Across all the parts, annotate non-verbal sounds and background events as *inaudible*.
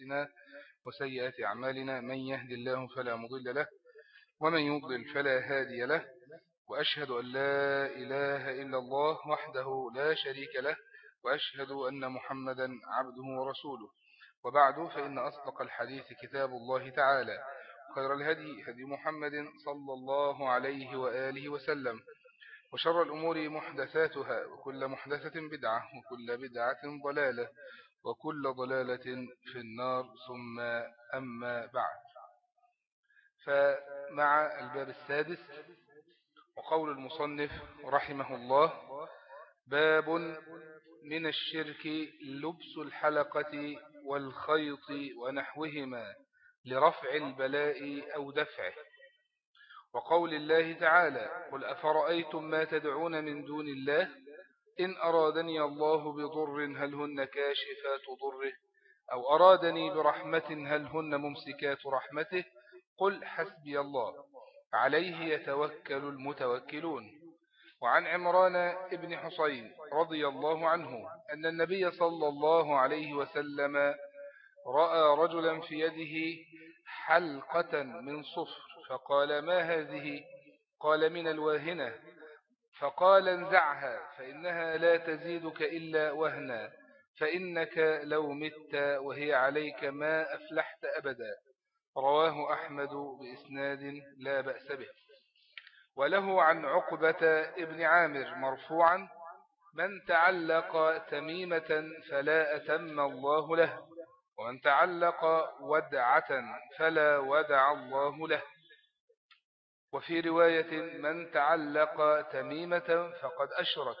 أنفسنا وسيئات أعمالنا من يهد الله فلا مضل له ومن يضلل فلا هادي له وأشهد أن لا إله إلا الله وحده لا شريك له وأشهد أن محمدا عبده ورسوله. وبعد فإن أصدق الحديث كتاب الله تعالى خير الهدي هدي محمد صلى الله عليه وآله وسلم وشر الأمور محدثاتها وكل محدثة بدعة وكل بدعة ضلالة. وكل ضلالة في النار ثم أما بعد. فمع الباب السادس وقول المصنف رحمه الله باب من الشرك لبس الحلقة والخيط ونحوهما لرفع البلاء أو دفعه. وقول الله تعالى قل أفرأيتم ما تدعون من دون الله؟ إن أرادني الله بضر هل هن كاشفات ضره؟ أو أرادني برحمة هل هن ممسكات رحمته؟ قل حسبي الله. عليه يتوكل المتوكلون. وعن عمران ابن حسين رضي الله عنه أن النبي صلى الله عليه وسلم رأى رجلا في يده حلقة من صفر فقال ما هذه؟ قال من الواهنة. فقال انزعها فإنها لا تزيدك إلا وهنا فإنك لو مت وهي عليك ما أفلحت أبدا. رواه أحمد بإسناد لا بأس به. وله عن عقبة ابن عامر مرفوعا من تعلق تميمة فلا أتم الله له ومن تعلق ودعة فلا ودع الله له. وفي رواية من تعلق تميمة فقد أشرك.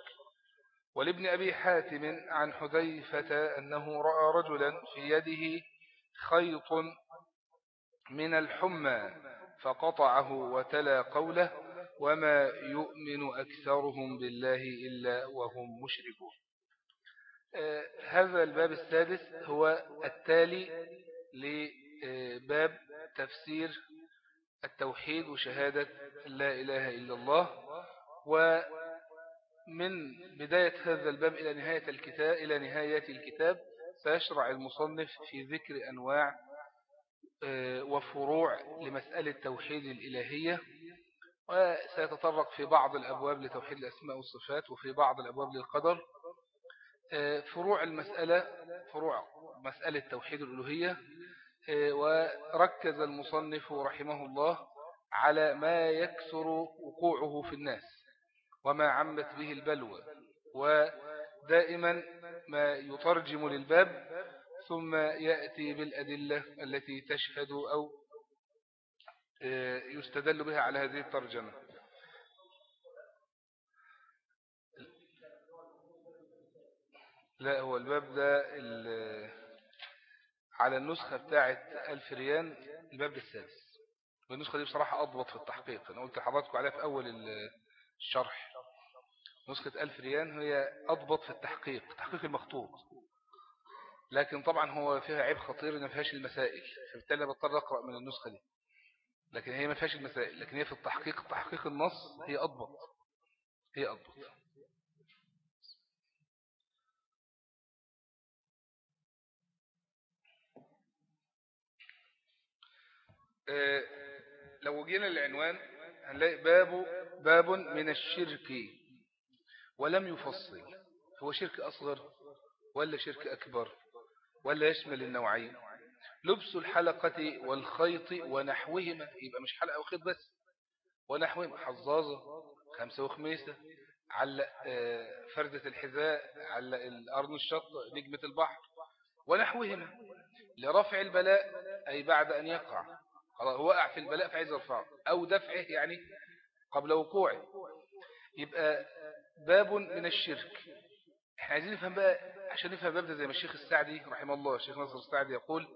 ولابن أبي حاتم عن حذيفة أنه رأى رجلا في يده خيط من الحمى فقطعه وتلا قوله وما يؤمن أكثرهم بالله إلا وهم مشركون. هذا الباب السادس هو التالي لباب تفسير التوحيد وشهادة لا إله إلا الله. ومن بداية هذا الباب إلى نهاية الكتاب إلى نهاية الكتاب سيشرع المصنف في ذكر أنواع آه، وفروع لمسألة توحيد الإلهية. وسيتطرق في بعض الأبواب لتوحيد الأسماء والصفات وفي بعض الأبواب للقدر. آه، فروع المسألة فروع مسألة توحيد الألوهية. وركز المصنف رحمه الله على ما يكثر وقوعه في الناس وما عمت به البلوى ودائما ما يترجم للباب ثم يأتي بالأدلة التي تشهد أو آه، يستدل بها على هذه الترجمة. لا هو الباب ده على النسخة بتاعة ألف ريان الباب السادس. والنسخة دي بصراحة أضبط في التحقيق. أنا قلت لحضراتكم عليها في أول الشرح. نسخة ألف ريان هي أضبط في التحقيق تحقيق المخطوط. لكن طبعا هو فيها عيب خطير إن فيهاش المسائل فبالتالي بضطر أقرأ من النسخة دي. لكن هي ما فيهاش المسائل لكن هي في التحقيق تحقيق النص هي أضبط هي أضبط. لو جينا العنوان هنلاقي باب باب من الشرك ولم يفصل. هو شرك أصغر ولا شرك أكبر ولا يشمل النوعين؟ لبس الحلقة والخيط ونحوهما. يبقى مش حلقة وخيط بس ونحوهما. حظاظة خمسة وخميسة علق آه، فردة الحذاء علق الأرض الشط نجمة البحر ونحوهما. لرفع البلاء أي بعد أن يقع. خلاص هو وقع في البلاء فعايز يرفعه أو دفعه يعني قبل وقوعه. يبقى باب من الشرك. إحنا عايزين نفهم بقى عشان نفهم باب ده زي ما الشيخ السعدي رحمه الله الشيخ نصر السعدي يقول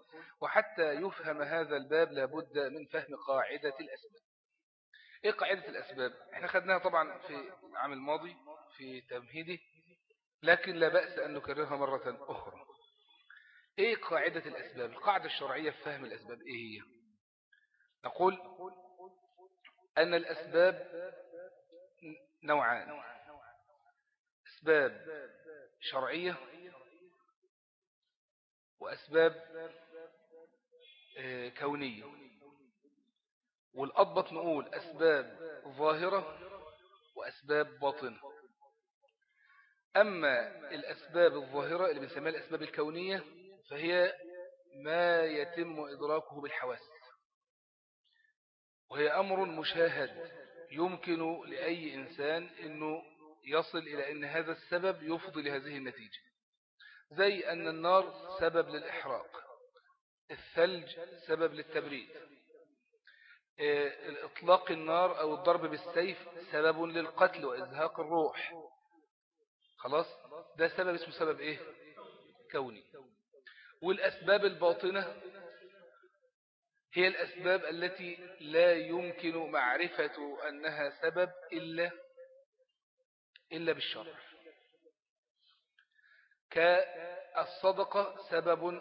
وحتى يفهم هذا الباب لابد من فهم قاعدة الأسباب. إيه قاعدة الأسباب؟ إحنا خدناها طبعا في العام الماضي في تمهيدي لكن لا بأس أن نكررها مرة أخرى. إيه قاعدة الأسباب؟ القاعدة الشرعية في فهم الأسباب إيه هي؟ نقول أن الأسباب نوعان. أسباب شرعية وأسباب كونية. والأضبط نقول أسباب ظاهرة وأسباب باطنة. أما الأسباب الظاهرة اللي بنسميها الأسباب الكونية فهي ما يتم إدراكه بالحواس. وهي أمر مشاهد يمكن لأي إنسان أنه يصل إلى أن هذا السبب يفضي لهذه النتيجة. زي أن النار سبب للإحراق الثلج سبب للتبريد. إطلاق النار أو الضرب بالسيف سبب للقتل وإزهاق الروح. خلاص؟ ده سبب اسمه سبب إيه؟ كوني. والأسباب الباطنة هي الأسباب التي لا يمكن معرفة أنها سبب إلا إلا بالشرع. كالصدقة سبب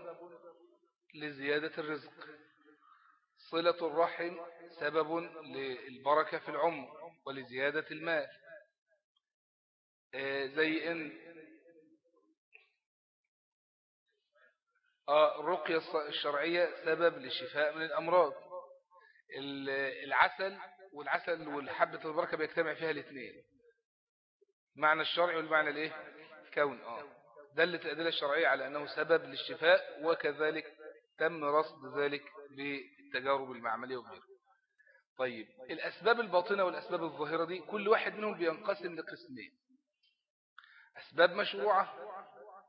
لزيادة الرزق. صلة الرحم سبب للبركة في العمر ولزيادة المال. آه، زي إن الرقية الشرعية سبب للشفاء من الأمراض. العسل والعسل والحبة البركة بيجتمع فيها الاثنين. معنى الشرعي والمعنى الإيه؟ الكون. آه. دلت الأدلة الشرعية على أنه سبب للشفاء وكذلك تم رصد ذلك بالتجارب المعملية وغيره. طيب الأسباب الباطنة والأسباب الظاهرة دي كل واحد منهم بينقسم لقسمين. أسباب مشروعة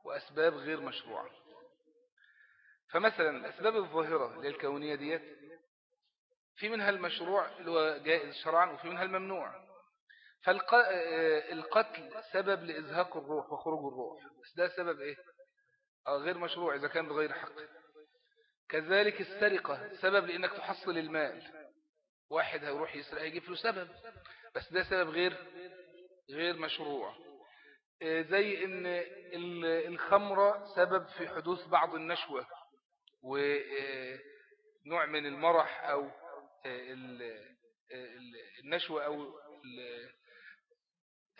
وأسباب غير مشروعة. فمثلا الأسباب الظاهرة للكونية ديت في منها المشروع اللي هو جائز شرعا وفي منها الممنوع. فالقتل سبب لإزهاق الروح وخروج الروح. بس ده سبب إيه؟ آه، غير مشروع إذا كان بغير حق. كذلك السرقة سبب لأنك تحصل المال. واحد هيروح يسرق هيجيب له سبب. بس ده سبب غير غير مشروع. آه، زي إن الخمرة سبب في حدوث بعض النشوة. ونوع من المرح أو النشوة أو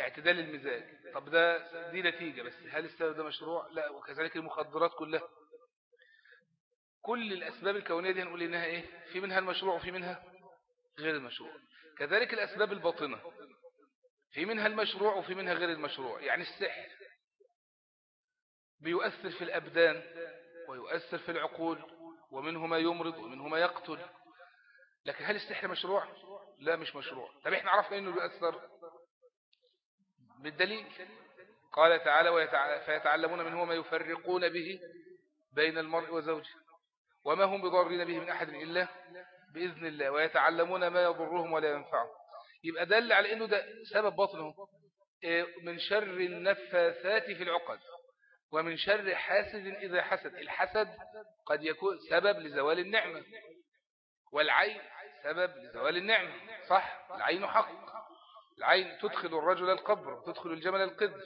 اعتدال المزاج. طب ده دي نتيجة بس. هل السبب ده مشروع؟ لا وكذلك المخدرات كلها. كل الأسباب الكونية دي هنقول إنها إيه؟ في منها المشروع وفي منها غير المشروع. كذلك الأسباب الباطنة. في منها المشروع وفي منها غير المشروع. يعني السحر بيؤثر في الأبدان. ويؤثر في العقول ومنه ما يمرض ومنه ما يقتل. لكن هل السحر مشروع؟ لا مش مشروع. طب إحنا عرفنا إنه بيأثر بالدليل. قال تعالى فيتعلمون منه ما يفرقون به بين المرء وزوجه. وما هم بضارين به من أحد إلا بإذن الله. ويتعلمون ما يضرهم ولا ينفعهم. يبقى دل على أنه ده سبب باطنه إيه، من شر النفاثات في العقد. ومن شر حاسد إذا حسد. الحسد قد يكون سبب لزوال النعمة والعين سبب لزوال النعمة. صح؟ العين حق. العين تدخل الرجل القبر تدخل الجمل القدر.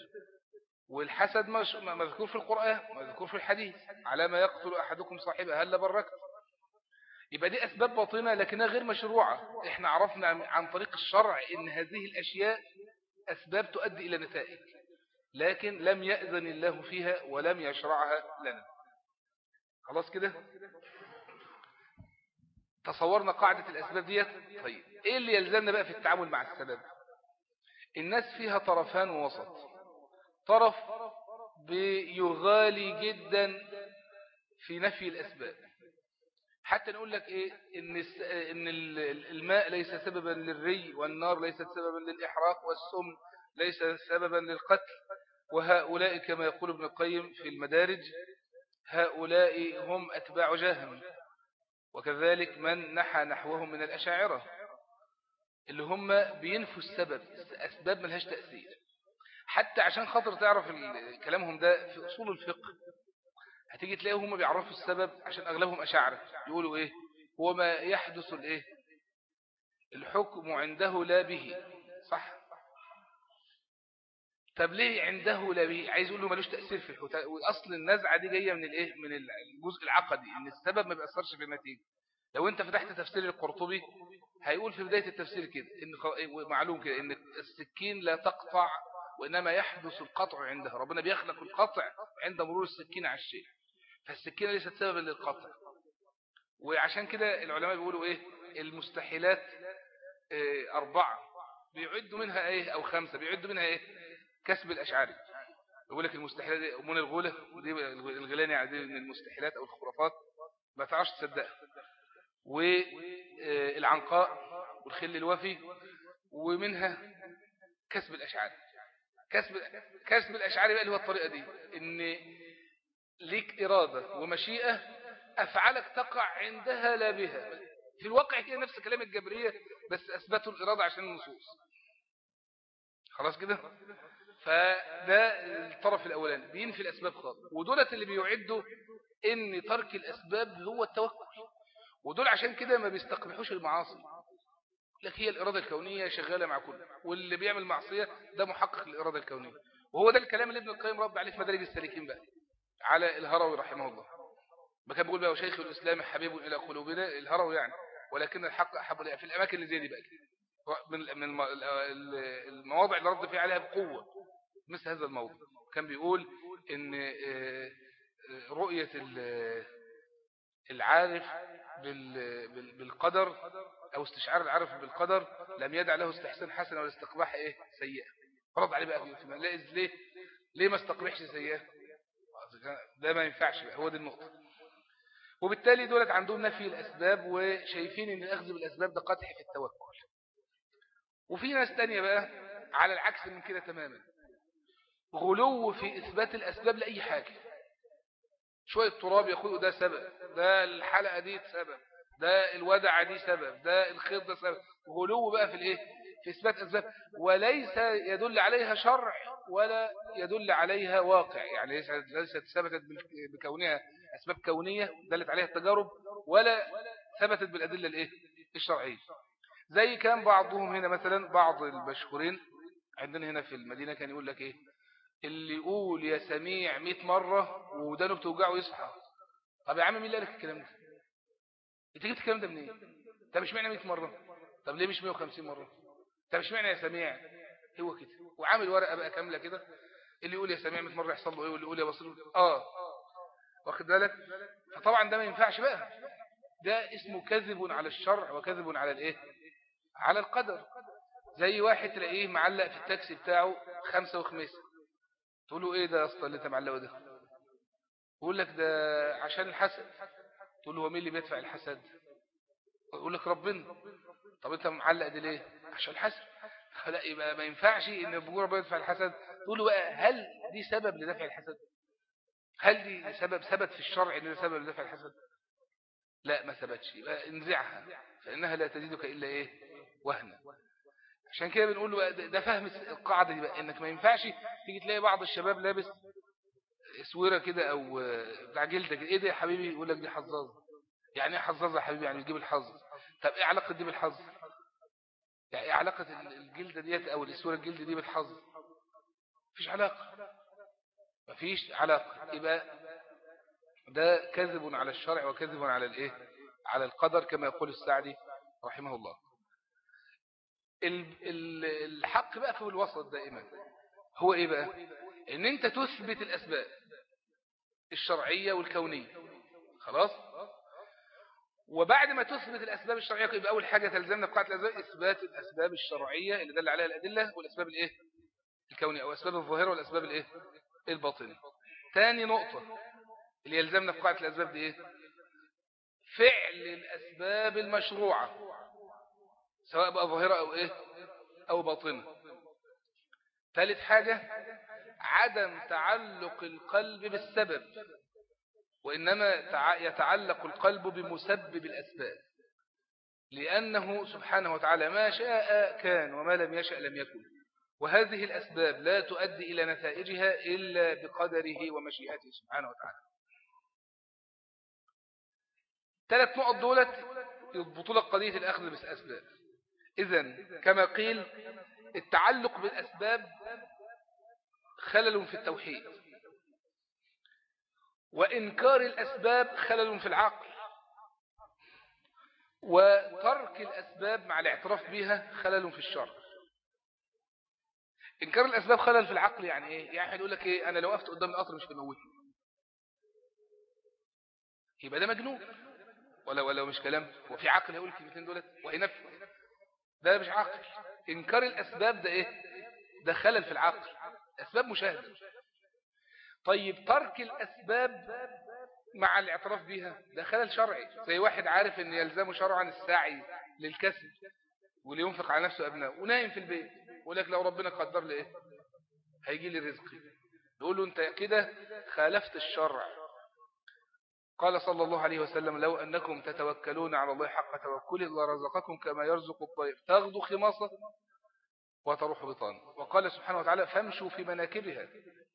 والحسد مذكور في القرآن مذكور في الحديث. على ما يقتل أحدكم صاحبه هل بركت يبقى دي أسباب باطنة لكنها غير مشروعة. إحنا عرفنا عن طريق الشرع إن هذه الأشياء أسباب تؤدي إلى نتائج. لكن لم يأذن الله فيها ولم يشرعها لنا. خلاص كده؟ تصورنا قاعدة الأسباب ديت؟ طيب إيه اللي يلزمنا بقى في التعامل مع السبب؟ الناس فيها طرفان ووسط. طرف بيغالي جدا في نفي الأسباب. حتى نقول لك إيه؟ إن, إن الماء ليس سببا للري والنار ليست سببا للإحراق والسم ليس سببا للقتل. وهؤلاء كما يقول ابن القيم في المدارج هؤلاء هم أتباع جاهم وكذلك من نحى نحوهم من الأشاعرة اللي هم بينفوا السبب أسباب ملهاش تأثير. حتى عشان خاطر تعرف كلامهم ده في أصول الفقه هتيجي تلاقيه هم بيعرفوا السبب عشان أغلبهم أشاعرة. يقولوا إيه؟ هو ما يحدث الإيه؟ الحكم عنده لا به صح؟ طب ليه عنده به عايز يقول له ملوش تأثير في الحكم وأصل النزعة دي جاية من الإيه؟ من الجزء العقدي إن السبب ما بيأثرش في النتيجة. لو أنت فتحت تفسير القرطبي هيقول في بداية التفسير كده إن معلوم كده إن السكين لا تقطع وإنما يحدث القطع عندها ربنا بيخلق القطع عند مرور السكين على الشيء. فالسكينة ليست سببا للقطع. وعشان كده العلماء بيقولوا إيه؟ المستحيلات إيه أربعة. بيعدوا منها إيه؟ أو خمسة. بيعدوا منها إيه؟ كسب الأشعري يقول لك المستحيلات من الغولة دي الغلاني يعني دي من المستحيلات أو الخرافات. ما تعرفش تصدقها. والعنقاء والخل الوفي ومنها كسب الأشعار كسب كسب الأشعار بقى اللي هو الطريقة دي إن ليك إرادة ومشيئة أفعالك تقع عندها لا بها. في الواقع هي نفس كلام الجبرية بس أثبتوا الإرادة عشان النصوص. خلاص كده؟ فده الطرف الأولاني بينفي الأسباب خالص. ودولة اللي بيعدوا إن ترك الأسباب هو التوكل. ودول عشان كده ما بيستقبحوش المعاصي. لك هي الإرادة الكونية شغالة مع كل واللي بيعمل معصية ده محقق للإرادة الكونية. وهو ده الكلام اللي ابن القيم رب عليه في مدارج السالكين بقى على الهروي رحمه الله. ما كان بيقول بقى وشيخ الإسلام حبيب إلى قلوبنا الهروي يعني ولكن الحق أحب في الأماكن اللي زي دي بقى من المواضع اللي رد فيها عليها بقوة. مثل هذا الموضوع كان بيقول إن آه، آه، رؤية العارف بالقدر أو استشعار العارف بالقدر لم يدع له استحسان حسن ولا استقباح إيه؟ سيئة. فرض عليه بقى في ليه؟ ليه ما استقبحش سيئة؟ ده ما ينفعش بقى هو دي النقطة. وبالتالي دولت عندهم نفي الأسباب وشايفين إن الأخذ بالأسباب ده قدح في التوكل. وفي ناس تانية بقى على العكس من كده تماما. غلو في إثبات الأسباب لأي حاجة. شوية تراب يقولوا ده سبب. ده الحلقة دي سبب. ده الودع دي سبب. ده الخيط ده سبب. غلو بقى في الإيه؟ في إثبات اسباب وليس يدل عليها شرع ولا يدل عليها واقع. يعني ليست ثبتت بكونها أسباب كونية دلت عليها التجارب ولا ثبتت بالأدلة الإيه؟ الشرعية. زي كان بعضهم هنا مثلا بعض المشهورين عندنا هنا في المدينة كان يقول لك إيه؟ اللي يقول يا سميع 100 مرة ودانه بتوجعه يصحى. طب يا عم مين اللي قال لك الكلام ده؟ انت جبت الكلام ده منين؟ طب مش معنى 100 مرة؟ طب ليه مش 150 مرة؟ طب مش معنى يا سميع؟ هو كده. وعامل ورقة بقى كاملة كده. اللي يقول يا سميع 100 مرة يحصل له إيه؟ واللي يقول يا بصير. آه. واخد بالك؟ فطبعا ده ما ينفعش بقى. ده اسمه كذب على الشرع وكذب على الإيه؟ على القدر. زي واحد تلاقيه معلق في التاكسي بتاعه خمسة وخميس. تقول له إيه ده يا أسطى اللي أنت معلقه ده؟ يقول لك ده عشان الحسد. تقول له هو مين اللي بيدفع الحسد؟ يقول لك ربنا. طب أنت معلق دي ليه؟ عشان الحسد. *laughs* لا يبقى ما ينفعش إن ابو ربنا يدفع الحسد. تقول له بقى هل دي سبب لدفع الحسد؟ هل دي سبب ثبت في الشرع إن ده سبب لدفع الحسد؟ لا ما ثبتش. يبقى انزعها فإنها لا تزيدك إلا إيه؟ وهنا. عشان كده بنقول له ده فهم القاعدة دي بقى إنك ما ينفعش تيجي تلاقي بعض الشباب لابس اسوره كده أو بتاع جلدة إيه ده يا حبيبي؟ يقول لك دي حظاظة. يعني إيه حظاظة يا حبيبي؟ يعني تجيب الحظ. طب إيه علاقة دي بالحظ؟ يعني إيه علاقة الجلدة ديت أو الاسوره الجلدة دي بالحظ؟ مفيش علاقة. مفيش علاقة. يبقى ده كذب على الشرع وكذب على الإيه؟ على القدر كما يقول السعدي رحمه الله. الحق بقى في الوسط دائما. هو إيه بقى؟ إن أنت تثبت الأسباب الشرعية والكونية. خلاص؟ وبعد ما تثبت الأسباب الشرعية يبقى أول حاجة تلزمنا بقاعة الأسباب إثبات الأسباب الشرعية اللي دل عليها الأدلة والأسباب الإيه؟ الكونية أو أسباب الظاهرة والأسباب الإيه؟ الباطنة. ثاني نقطة اللي يلزمنا بقاعة الأسباب دي إيه؟ فعل الأسباب المشروعة. سواء بقى ظاهرة أو إيه؟ أو باطنة. ثالث حاجة عدم تعلق القلب بالسبب وإنما يتعلق القلب بمسبب الأسباب. لأنه سبحانه وتعالى ما شاء كان وما لم يشأ لم يكن. وهذه الأسباب لا تؤدي إلى نتائجها إلا بقدره ومشيئته سبحانه وتعالى. ثلاث نقط دولت يضبطوا لك قضية الأخذ بالأسباب. إذن كما قيل التعلق بالأسباب خلل في التوحيد وإنكار الأسباب خلل في العقل وترك الأسباب مع الاعتراف بها خلل في الشرع. إنكار الأسباب خلل في العقل يعني إيه؟ يعني واحد يقول لك إيه؟ أنا لو وقفت قدام القطر مش بموتني يبقى ده مجنون. ولا ولا مش كلام. وفي عقل هيقول الكلمتين دولت. وهينفذ. ده مش عقل. إنكار الأسباب ده إيه؟ ده خلل في العقل. أسباب مشاهدة. طيب ترك الأسباب مع الاعتراف بها ده خلل شرعي. زي واحد عارف إن يلزمه شرعا السعي للكسب ولينفق على نفسه ابنائه ونايم في البيت يقول لك لو ربنا قدر لي إيه؟ هيجي لي رزقي. يقول له أنت كده خالفت الشرع. قال صلى الله عليه وسلم لو أنكم تتوكلون على الله حق توكله لرزقكم كما يرزق الطير. تغدو خماصة وتروح بطان وقال سبحانه وتعالى فامشوا في مناكبها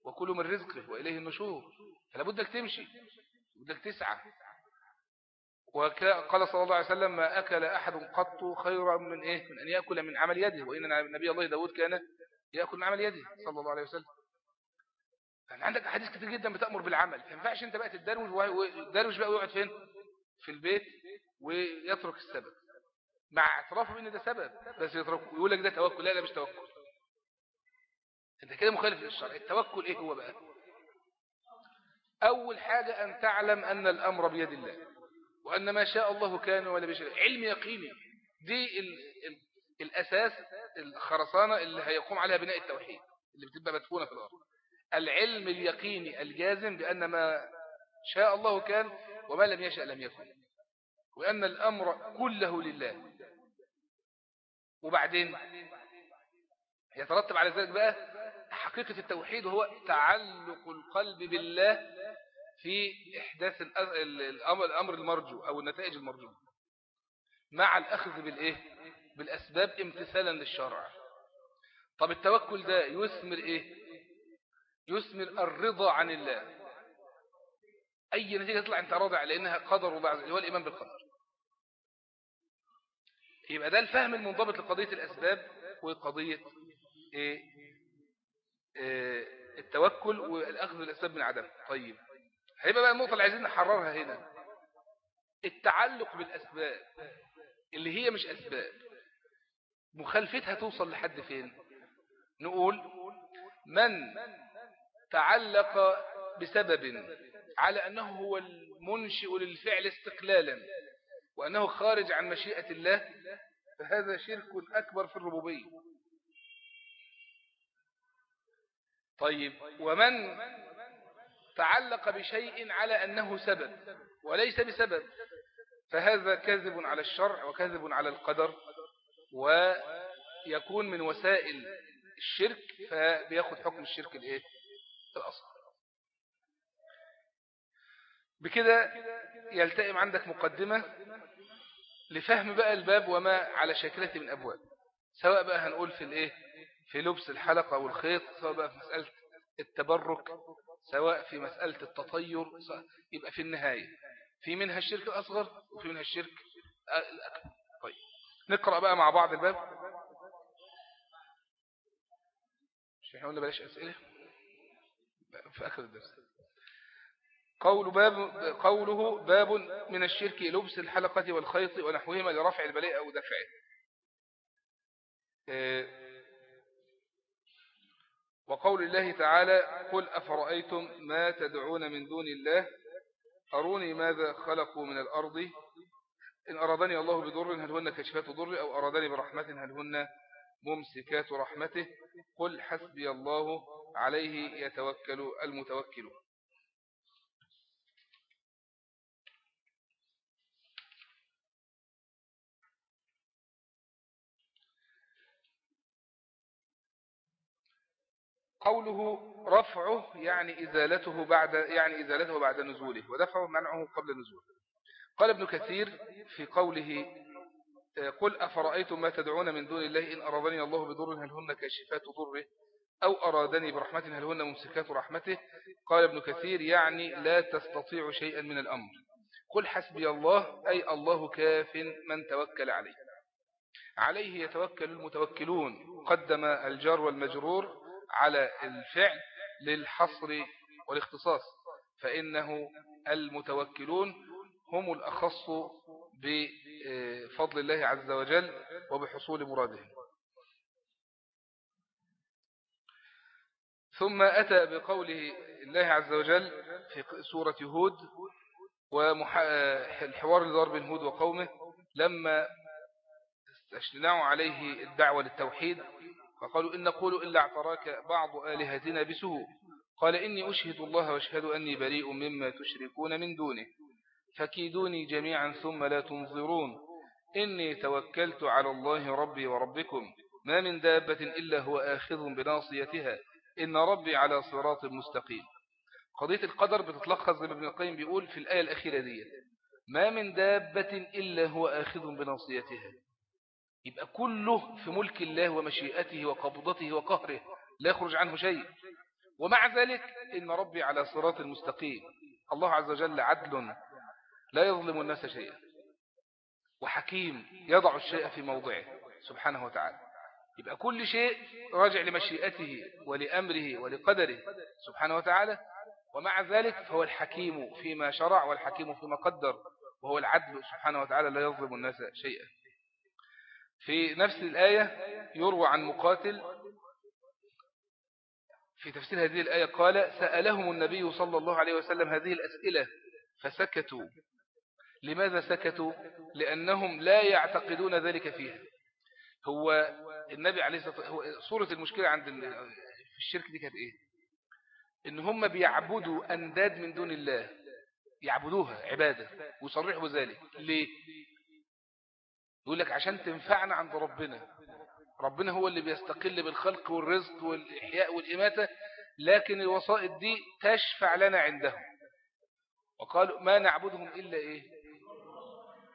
وكلوا من رزقه وإليه النشور. فلا بدك تمشي. بدك تسعى. وقال صلى الله عليه وسلم ما أكل أحد قط خيرا من إيه؟ من أن يأكل من عمل يده. وإن نبي الله داود كان يأكل من عمل يده صلى الله عليه وسلم. يعني عندك أحاديث كتير جدا بتأمر بالعمل. ما ينفعش أنت بقى تدروش ودروش بقى ويقعد فين؟ في البيت ويترك السبب. مع اعترافه بأن ده سبب بس يتركه ويقول لك ده توكل. لا لا مش توكل. أنت كده مخالف للشرع. التوكل إيه هو بقى؟ أول حاجة أن تعلم أن الأمر بيد الله وأن ما شاء الله كان ولا بشيء علم يقيني. دي ال ال الأساس الخرسانة اللي هيقوم عليها بناء التوحيد اللي بتبقى مدفونة في الأرض. العلم اليقيني الجازم بأن ما شاء الله كان وما لم يشأ لم يكن وأن الأمر كله لله. وبعدين يترتب على ذلك بقى حقيقة التوحيد وهو تعلق القلب بالله في إحداث الأمر المرجو أو النتائج المرجو. مع الأخذ بالإيه؟ بالأسباب امتثالا للشرع. طب التوكل ده يثمر إيه؟ يثمر الرضا عن الله. أي نتيجة تطلع أنت راضي على إنها قدر وجل هو الإيمان بالقدر. يبقى ده الفهم المنضبط لقضية الأسباب وقضية إيه؟ إيه؟ التوكل والأخذ بالأسباب من عدم. طيب. هيبقى بقى النقطة اللي عايزين نحررها هنا. التعلق بالأسباب اللي هي مش أسباب مخالفتها توصل لحد فين؟ نقول من تعلق بسبب على أنه هو المنشئ للفعل استقلالا وأنه خارج عن مشيئة الله فهذا شرك أكبر في الربوبية. طيب ومن تعلق بشيء على أنه سبب وليس بسبب فهذا كذب على الشرع وكذب على القدر ويكون من وسائل الشرك فبياخد حكم الشرك الإيه؟ الأصل. بكده يلتئم عندك مقدمة لفهم بقى الباب وما على شكلته من أبواب. سواء بقى هنقول في الإيه؟ في لبس الحلقة والخيط سواء بقى في مسألة التبرك سواء في مسألة التطير يبقى في النهاية. في منها الشرك الأصغر وفي منها الشرك الأكبر. طيب نقرأ بقى مع بعض الباب. مش إحنا قلنا بلاش أسئلة؟ في آخر الدرس. قول باب قوله باب من الشرك لبس الحلقة والخيط ونحوهما لرفع البلاء أو دفعه. وقول الله تعالى قل أفرأيتم ما تدعون من دون الله؟ أروني ماذا خلقوا من الأرض؟ إن أرادني الله بضر هل هن كشفات ضر أو أرادني برحمة هل هن ممسكات رحمته؟ قل حسبي الله عليه يتوكل المتوكلون قوله رفعه يعني إزالته بعد يعني إزالته بعد نزوله ودفعه منعه قبل نزوله. قال ابن كثير في قوله قل أفرأيتم ما تدعون من دون الله إن أرادني الله بضر هل هن كاشفات ضره؟ أو أرادني برحمة هل هن ممسكات رحمته؟ قال ابن كثير يعني لا تستطيع شيئا من الأمر. قل حسبي الله أي الله كاف من توكل عليه. عليه يتوكل المتوكلون قدم الجار والمجرور على الفعل للحصر والاختصاص فإنه المتوكلون هم الأخص بفضل الله عز وجل وبحصول مراده ثم أتى بقوله الله عز وجل في سورة هود والحوار بين هود وقومه لما استشنعوا عليه الدعوة للتوحيد فقالوا إن نقول إلا اعتراك بعض آلهتنا بسوء. قال إني أشهد الله وأشهد أني بريء مما تشركون من دونه فكيدوني جميعا ثم لا تنظرون. إني توكلت على الله ربي وربكم ما من دابة إلا هو آخذ بناصيتها. إن ربي على صراط مستقيم. قضية القدر بتتلخص زي ما ابن القيم بيقول في الآية الأخيرة دي ما من دابة إلا هو آخذ بناصيتها. يبقى كله في ملك الله ومشيئته وقبضته وقهره. لا يخرج عنه شيء. ومع ذلك إن ربي على صراط المستقيم الله عز وجل عدل لا يظلم الناس شيئا. وحكيم يضع الشيء في موضعه. سبحانه وتعالى. يبقى كل شيء راجع لمشيئته ولأمره ولقدره سبحانه وتعالى. ومع ذلك فهو الحكيم فيما شرع والحكيم فيما قدر وهو العدل سبحانه وتعالى لا يظلم الناس شيئا. في نفس الآية يروى عن مقاتل في تفسير هذه الآية قال سألهم النبي صلى الله عليه وسلم هذه الأسئلة فسكتوا. لماذا سكتوا؟ لأنهم لا يعتقدون ذلك فيها. هو النبي عليه الصلاة والسلام صورة المشكلة عند في الشرك دي كانت إيه؟ إن هم بيعبدوا أنداد من دون الله يعبدوها عبادة ويصرحوا بذلك ليه؟ يقول لك عشان تنفعنا عند ربنا. ربنا هو اللي بيستقل بالخلق والرزق والإحياء والإماتة لكن الوسائط دي تشفع لنا عندهم. وقالوا ما نعبدهم إلا إيه؟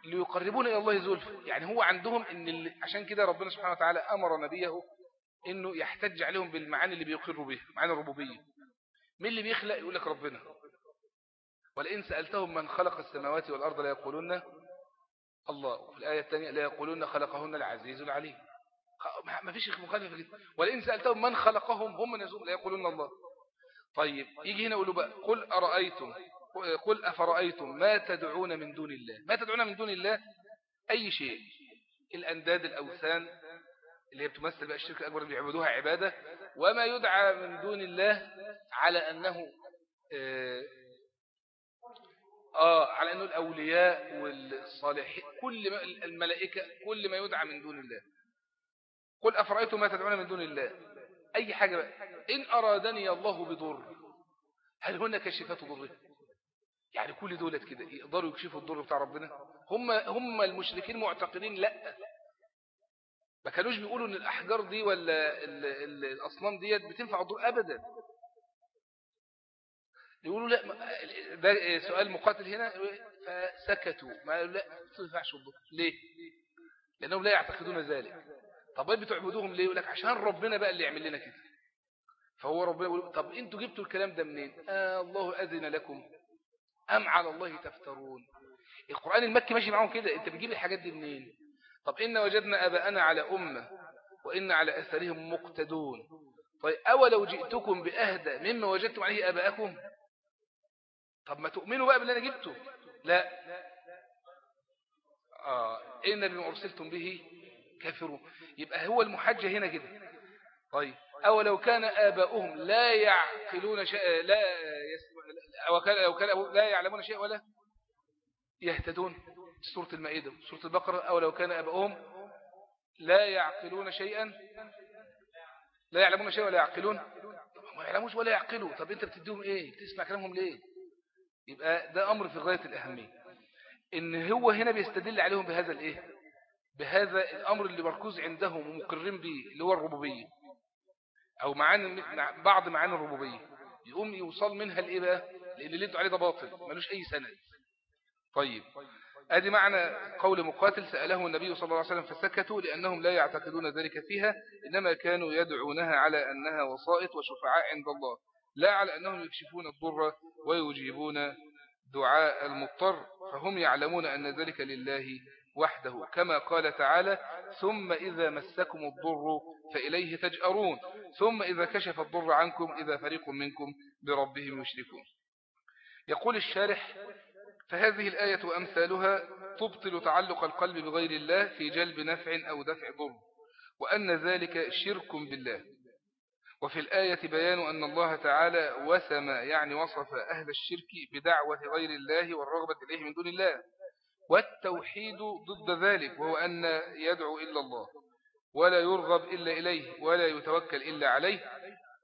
ليقربون إلى الله زلفى. يعني هو عندهم إن عشان كده ربنا سبحانه وتعالى أمر نبيه إنه يحتج عليهم بالمعاني اللي بيقروا بها معاني الربوبية. مين اللي بيخلق؟ يقول لك ربنا. ولئن سألتهم من خلق السماوات والأرض لا يقولون الله وفي الآية الثانية لا يقولون خلقهن العزيز العليم. ما فيش مخالفة جدا ولئن سألتهم من خلقهم هم نزوم لا يقولون الله. طيب يجي هنا يقولوا بقى قل أرأيتم قل أفرأيتم ما تدعون من دون الله؟ ما تدعون من دون الله أي شيء؟ الأنداد الأوثان اللي هي بتمثل بقى الشرك الأكبر اللي بيعبدوها عبادة وما يدعى من دون الله على أنه آه, آه على أنه الأولياء والصالحين كل ما الملائكة كل ما يدعى من دون الله. قل أفرأيتم ما تدعون من دون الله؟ أي حاجة بقى. إن أرادني الله بضر هل هنا كشفات ضره يعني كل دولة كده يقدروا يكشفوا الضر بتاع ربنا؟ هم هم المشركين معتقدين لا. ما كانوش بيقولوا إن الأحجار دي ولا ال ال الأصنام ديت بتنفع الضر ابدا. يقولوا لا ده سؤال مقاتل هنا. فسكتوا. ما لا ما تنفعش الضر. ليه؟ لأنهم لا يعتقدون ذلك. طب إيه بتعبدوهم ليه؟ يقول لك عشان ربنا بقى اللي يعمل لنا كده. فهو ربنا يقول طب أنتوا جبتوا الكلام ده منين؟ آه الله أذن لكم. أم على الله تفترون؟ القرآن المكي ماشي معاهم كده أنت بتجيب الحاجات دي منين؟ طب إن وجدنا أباءنا على أمة وإن على اثرهم مقتدون. طيب أولو جئتكم بأهدى مما وجدتم عليه آباءكم؟ طب ما تؤمنوا بقى باللي أنا جبته. لا. آه إن بما أرسلتم به؟ كافرون يبقى هو المحجة هنا كده. طيب أو لو كان آباؤهم لا يعقلون شيء لا أو كان لو كان لا يعلمون شيء ولا يهتدون. سورة المائدة سورة البقرة أو لو كان آباؤهم لا يعقلون شيئا لا يعلمون شيئا ولا يعقلون. ما يعلموش ولا يعقلوا. طب أنت بتديهم إيه؟ بتسمع كلامهم ليه؟ يبقى ده أمر في غاية الأهمية. إن هو هنا بيستدل عليهم بهذا الإيه؟ بهذا الأمر اللي مركوز عندهم ومقرين به اللي هو الربوبية. أو معاني بعض معاني الربوبية. يقوم يوصل منها الايه بقى؟ لأن اللي أنتوا عليه ده باطل ملوش أي سند. طيب أدي معنى قول مقاتل سأله النبي صلى الله عليه وسلم فسكتوا لأنهم لا يعتقدون ذلك فيها إنما كانوا يدعونها على أنها وسائط وشفعاء عند الله لا على أنهم يكشفون الضر ويجيبون دعاء المضطر فهم يعلمون أن ذلك لله وحده. كما قال تعالى ثم إذا مسكم الضر فإليه تجأرون ثم إذا كشف الضر عنكم إذا فريق منكم بربهم يشركون. يقول الشارح فهذه الآية وأمثالها تبطل تعلق القلب بغير الله في جلب نفع أو دفع ضر وأن ذلك شرك بالله. وفي الآية بيان أن الله تعالى وسم يعني وصف أهل الشرك بدعوة غير الله والرغبة إليه من دون الله والتوحيد ضد ذلك وهو أن يدعو إلا الله ولا يرغب إلا إليه ولا يتوكل إلا عليه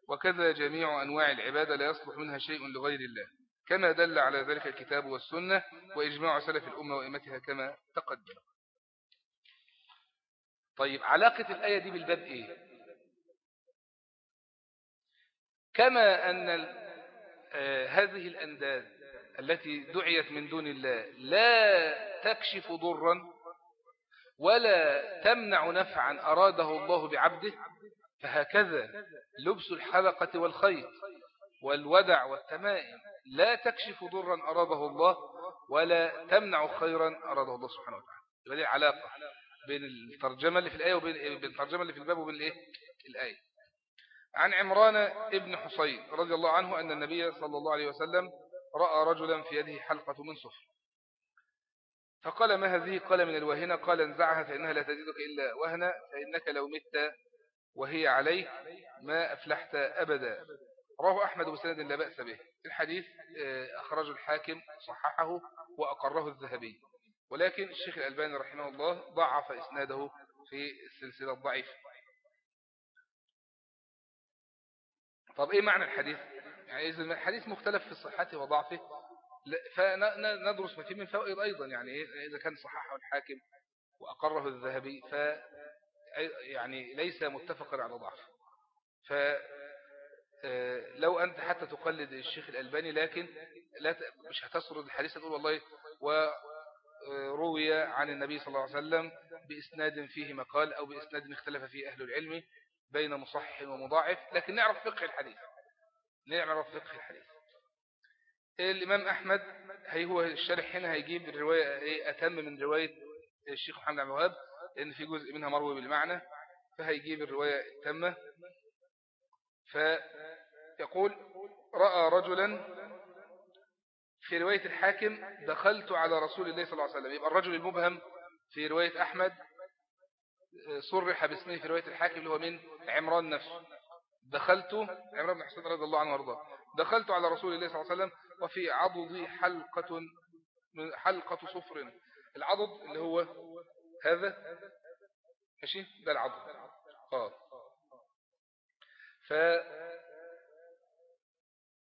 وكذا جميع أنواع العبادة لا يصلح منها شيء لغير الله. كما دل على ذلك الكتاب والسنة وإجماع سلف الأمة وإمتها كما تقدم. طيب علاقة الآية دي بالباب إيه؟ كما أن آه، هذه الأنداد التي دعيت من دون الله لا تكشف ضرا ولا تمنع نفعا أراده الله بعبده فهكذا لبس الحلقة والخيط والودع والتمائم. لا تكشف ضرا أراده الله ولا تمنع خيرا أراده الله سبحانه وتعالى. يبقى دي علاقة بين الترجمة اللي في الآية وبين الترجمة اللي في الباب وبين الإيه؟ الآية. عن عمران ابن حسين رضي الله عنه أن النبي صلى الله عليه وسلم رأى رجلا في يده حلقة من صفر. فقال ما هذه؟ قال من الوهنة. قال انزعها فإنها لا تزيدك إلا وهنا فإنك لو مت وهي عليه ما أفلحت أبدا. رواه أحمد بسند لا بأس به. الحديث آه، أخرج الحاكم صححه وأقره الذهبي. ولكن الشيخ الألباني رحمه الله ضعف إسناده في السلسلة الضعيفة طب إيه معنى الحديث؟ يعني إذا الحديث مختلف في صحته وضعفه فندرس ما فيه من فوائد أيضا. يعني إيه؟ إذا كان صححه الحاكم وأقره الذهبي ف يعني ليس متفقا على ضعف ف لو أنت حتى تقلد الشيخ الألباني لكن لا مش هتسرد الحديث تقول والله وروي عن النبي صلى الله عليه وسلم بإسناد فيه مقال أو بإسناد اختلف فيه أهل العلم بين مصحح ومضاعف. لكن نعرف فقه الحديث. نعرف فقه الحديث. الإمام أحمد هي هو الشارح هنا هيجيب الرواية إيه أتم من رواية الشيخ محمد عبد الوهاب لأن في جزء منها مروي بالمعنى فهيجيب الرواية التامة. فيقول رأى رجلا في رواية الحاكم دخلت على رسول الله صلى الله عليه وسلم. يبقى الرجل المبهم في رواية أحمد صرح باسمه في رواية الحاكم اللي هو من عمران نفسه. دخلت عمران بن حسين رضي الله عنه وارضاه. دخلت على رسول الله صلى الله عليه وسلم وفي عضدي حلقة حلقة صفر. العضد اللي هو هذا ماشي؟ ده العضد آه. ف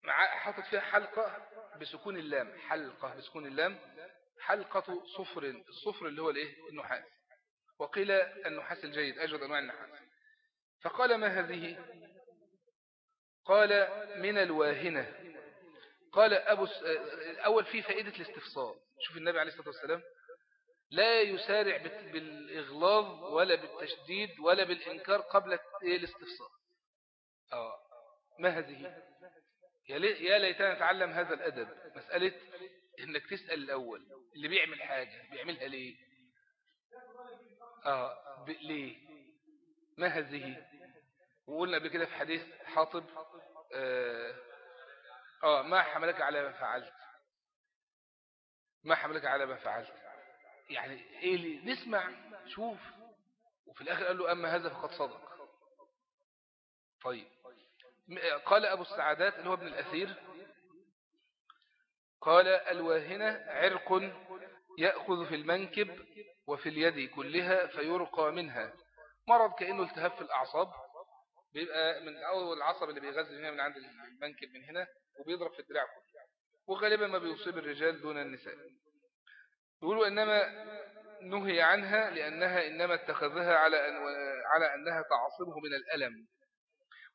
مع حاطط فيها حلقة بسكون اللام حلقة بسكون اللام حلقة صفر الصفر اللي هو الإيه؟ النحاس. وقيل النحاس الجيد أجود أنواع النحاس. فقال ما هذه؟ قال من الواهنة. قال أبو س... أول في فائدة الاستفصال. شوف النبي عليه الصلاة والسلام لا يسارع بالإغلاظ ولا بالتشديد ولا بالإنكار قبل الاستفصال. آه. ما هذه؟ يا ليتنا نتعلم هذا الأدب. مسألة إنك تسأل الأول اللي بيعمل حاجة بيعملها ليه؟ آه ليه؟ ما هذه؟ وقلنا قبل كده في حديث حاطب آه, آه ما حملك على ما فعلت. ما حملك على ما فعلت. يعني إيه اللي نسمع؟ شوف. وفي الآخر قال له أما هذا فقد صدق. طيب. قال أبو السعادات اللي هو ابن الأثير قال الواهنة عرق يأخذ في المنكب وفي اليد كلها فيرقى منها. مرض كأنه التهاب في الأعصاب بيبقى من أول العصب اللي بيغذي هنا من عند المنكب من هنا وبيضرب في الدراع وغالبا ما بيصيب الرجال دون النساء. يقولوا إنما نهي عنها لأنها إنما اتخذها على, أن على أنها تعصبه من الألم.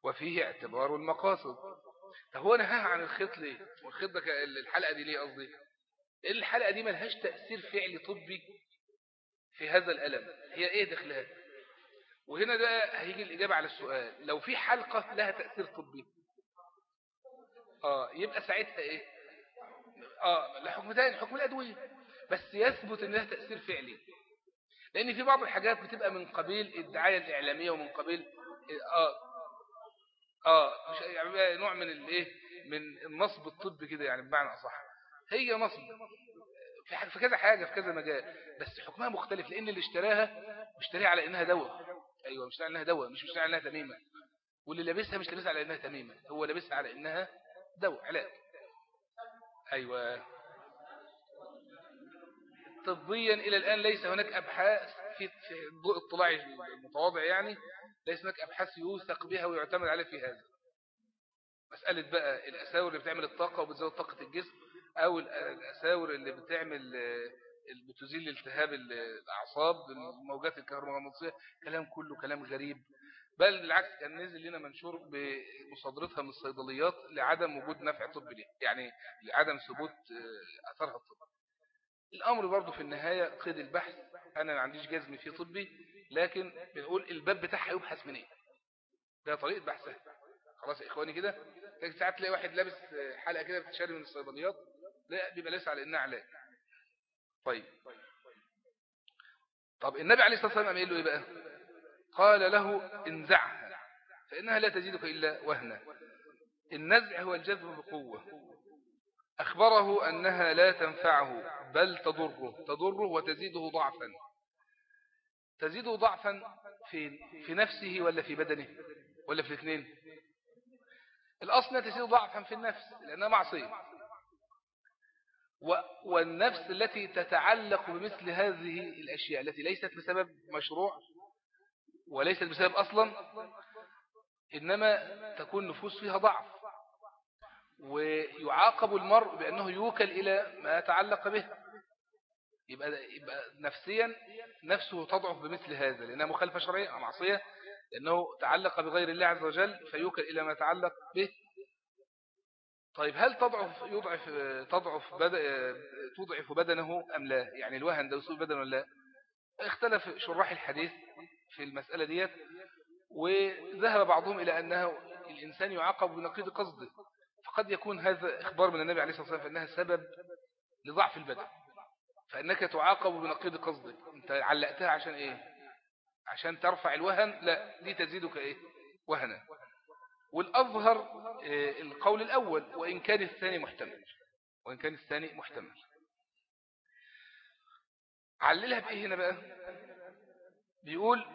وفيه اعتبار المقاصد. فهو نهاها عن الخيط ليه؟ والخيط الحلقة دي ليه قصدي؟ الحلقة دي ملهاش تأثير فعلي طبي في هذا الألم. هي إيه دخلها؟ وهنا ده هيجي الإجابة على السؤال. لو في حلقة لها تأثير طبي. آه يبقى ساعتها إيه؟ آه لحكم تاني حكم الأدوية. بس يثبت ان لها تأثير فعلي. لأن في بعض الحاجات بتبقى من قبيل الدعاية الإعلامية ومن قبيل آه آه مش يعني نوع من الايه من النصب الطبي كده يعني بمعنى أصح. هي نصب في في كذا حاجة في كذا مجال بس حكمها مختلف لأن اللي اشتراها اشتريها على إنها دواء. أيوة مش على إنها دواء مش مش على إنها تميمة. واللي لابسها مش لابسها على إنها تميمة هو لابسها على إنها دواء علاج. أيوه. طبيا إلى الآن ليس هناك أبحاث في في ضوء اطلاعي المتواضع يعني ليس هناك أبحاث يوثق بها ويعتمد عليها في هذا. مسألة بقى الأساور اللي بتعمل الطاقة وبتزود طاقة الجسم أو الأساور اللي بتعمل بتزيل التهاب الأعصاب الموجات الكهرومغناطيسية كلام كله كلام غريب. بل بالعكس كان نزل لنا منشور بمصادرتها من الصيدليات لعدم وجود نفع طبي ليه يعني لعدم ثبوت أثرها الطبي. الأمر برضو في النهاية قيد البحث أنا ما عنديش جزم فيه طبي لكن بنقول الباب بتاعها يبحث منين ده طريقة بحثها. خلاص يا إخواني كده. ساعات تلاقي واحد لابس حلقة كده بتشاري من الصيدليات لا بيبقى لسه على إنها علاج. طيب. طب النبي عليه الصلاة والسلام قال له إيه بقى؟ قال له انزعها فإنها لا تزيدك إلا وهنا. النزع هو الجذب بقوة أخبره أنها لا تنفعه بل تضره. تضره وتزيده ضعفا. تزيده ضعفا في, في نفسه ولا في بدنه ولا في الاثنين؟ الأصل تزيد ضعفا في النفس لأنها معصية. والنفس التي تتعلق بمثل هذه الأشياء التي ليست بسبب مشروع وليست بسبب أصلا إنما تكون نفوس فيها ضعف. ويعاقب المرء بأنه يوكل إلى ما يتعلق به. يبقى, يبقى نفسيا نفسه تضعف بمثل هذا لأنها مخالفة شرعية أو معصية لأنه تعلق بغير الله عز وجل فيوكل إلى ما يتعلق به. طيب هل تضعف يضعف تضعف بد... تضعف بدنه أم لا؟ يعني الوهن ده يصيب بدنه لا؟ اختلف شراح الحديث في المسألة ديت وذهب بعضهم إلى أنه الإنسان يعاقب بنقيض قصده فقد يكون هذا إخبار من النبي عليه الصلاة والسلام فإنها سبب لضعف البدن. فإنك تعاقب بنقيض قصدك أنت علقتها عشان إيه؟ عشان ترفع الوهن. لا دي تزيدك إيه وهنا. والأظهر القول الأول وإن كان الثاني محتمل. وإن كان الثاني محتمل. عللها بإيه هنا بقى؟ بيقول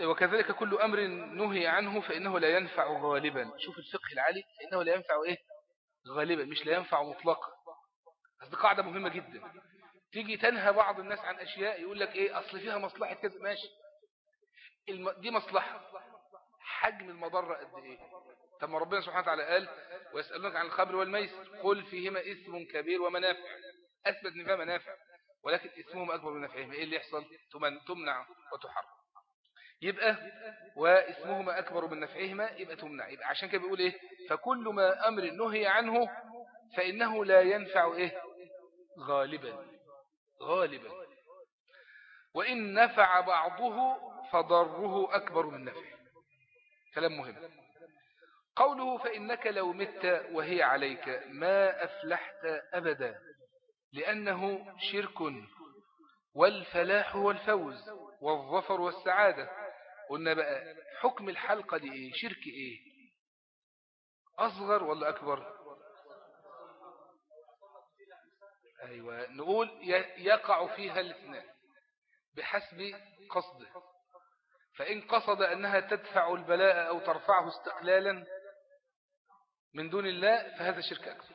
وكذلك كل أمر نهي عنه فإنه لا ينفع غالبا. شوف الفقه العالي فإنه لا ينفع إيه؟ غالبا مش لا ينفع مطلقا. هذه قاعدة مهمة جدا. تيجي تنهى بعض الناس عن أشياء يقول لك إيه؟ أصل فيها مصلحة كذا ماشي. الم... دي مصلحة. حجم المضرة قد إيه؟ طب ما ربنا سبحانه وتعالى قال ويسألونك عن الخبر والميسر قل فيهما اسم كبير ومنافع. أثبت إن فيها منافع ولكن اسمهم أكبر من نفعهم. إيه اللي يحصل؟ تمنع وتحرم. يبقى واسمهما أكبر من نفعهما يبقى تمنع. يبقى عشان كده بيقول إيه؟ فكل ما أمر نهي عنه فإنه لا ينفع إيه؟ غالبا. غالبا. وإن نفع بعضه فضره أكبر من نفعه كلام مهم. قوله فإنك لو مت وهي عليك ما أفلحت أبدا لأنه شرك والفلاح والفوز والظفر والسعادة. قلنا بقى حكم الحلقة دي إيه شرك إيه؟ أصغر ولا أكبر؟ أيوة نقول يقع فيها الاثنان بحسب قصده. فإن قصد أنها تدفع البلاء أو ترفعه استقلالا من دون الله فهذا شرك أكبر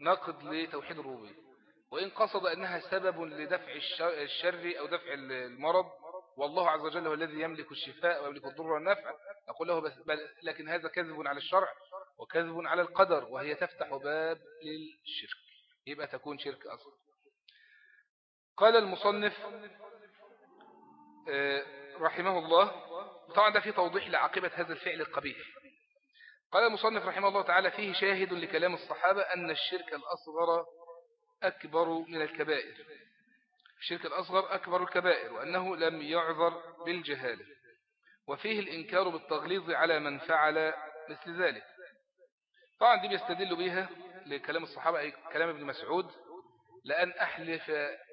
ناقض لتوحيد الربوبية. وإن قصد أنها سبب لدفع الشر أو دفع المرض والله عز وجل هو الذي يملك الشفاء ويملك الضر والنفع. نقول له بس بل لكن هذا كذب على الشرع وكذب على القدر وهي تفتح باب للشرك. يبقى تكون شرك أصغر قال المصنف رحمه الله طبعا ده في توضيح لعاقبة هذا الفعل القبيح. قال المصنف رحمه الله تعالى فيه شاهد لكلام الصحابة أن الشرك الأصغر أكبر من الكبائر. الشرك الأصغر أكبر الكبائر وأنه لم يعذر بالجهالة. وفيه الإنكار بالتغليظ على من فعل مثل ذلك. طبعا دي بيستدل بها لكلام الصحابة أي كلام ابن مسعود لأن أحلف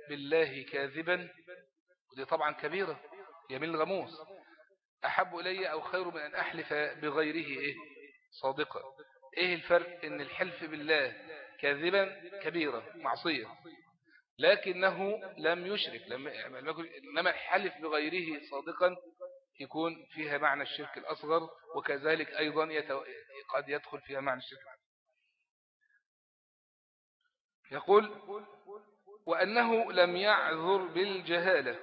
بالله كاذبا ودي طبعا كبيرة يمين الغموس أحب إلي أو خير من أن أحلف بغيره إيه؟ صادقا. إيه الفرق؟ إن الحلف بالله كاذبا كبيرة معصية. لكنه لم يشرك لم إنما الحلف بغيره صادقا يكون فيها معنى الشرك الأصغر وكذلك أيضا قد يدخل فيها معنى الشرك يقول وأنه لم يعذر بالجهالة.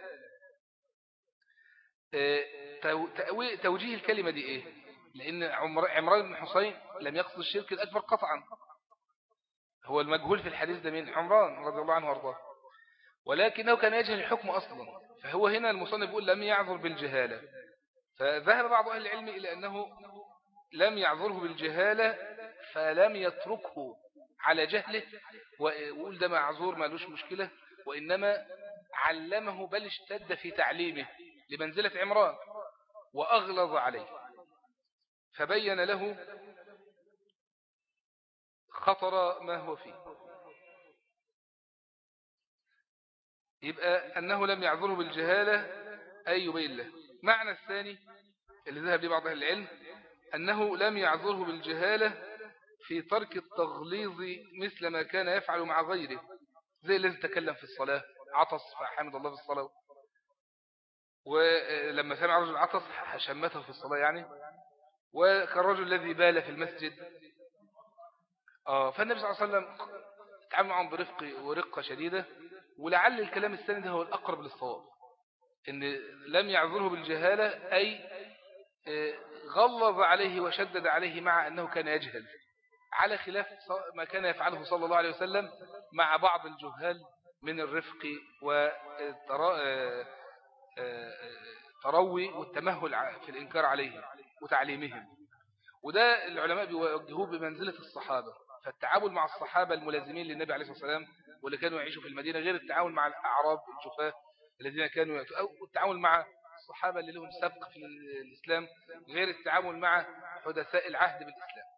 آه، توجيه الكلمة دي إيه؟ لأن عمران بن حسين لم يقصد الشرك الأكبر قطعا. هو المجهول في الحديث ده من عمران رضي الله عنه وأرضاه. ولكنه كان يجهل الحكم أصلا. فهو هنا المصنف يقول لم يعذر بالجهالة. فذهب بعض أهل العلم إلى أنه لم يعذره بالجهالة فلم يتركه. على جهله ويقول ده معذور ما لوش مشكلة وإنما علمه بل اشتد في تعليمه لمنزلة عمران وأغلظ عليه. فبين له خطر ما هو فيه. يبقى أنه لم يعذره بالجهالة أي يبين له. معنى الثاني اللي ذهب لبعض العلم أنه لم يعذره بالجهالة في ترك التغليظ مثل ما كان يفعل مع غيره. زي الذي تكلم في الصلاة عطس فحمد الله في الصلاة. ولما سمع رجل عطس شمته في الصلاة يعني. وكالرجل الذي بال في المسجد. آه فالنبي صلى الله عليه وسلم تعامل معهم برفق ورقة شديدة. ولعل الكلام الثاني ده هو الأقرب للصواب. إن لم يعذره بالجهالة أي آه، غلظ عليه وشدد عليه مع أنه كان يجهل. على خلاف ما كان يفعله صلى الله عليه وسلم مع بعض الجهال من الرفق والتروي آه، والتمهل في الإنكار عليهم وتعليمهم. وده العلماء بيوجهوه بمنزلة الصحابة. فالتعامل مع الصحابة الملازمين للنبي عليه الصلاة والسلام واللي كانوا يعيشوا في المدينة غير التعامل مع الأعراب الجفاة الذين كانوا أو التعامل مع الصحابة اللي لهم سبق في الإسلام غير التعامل مع حدثاء العهد بالإسلام.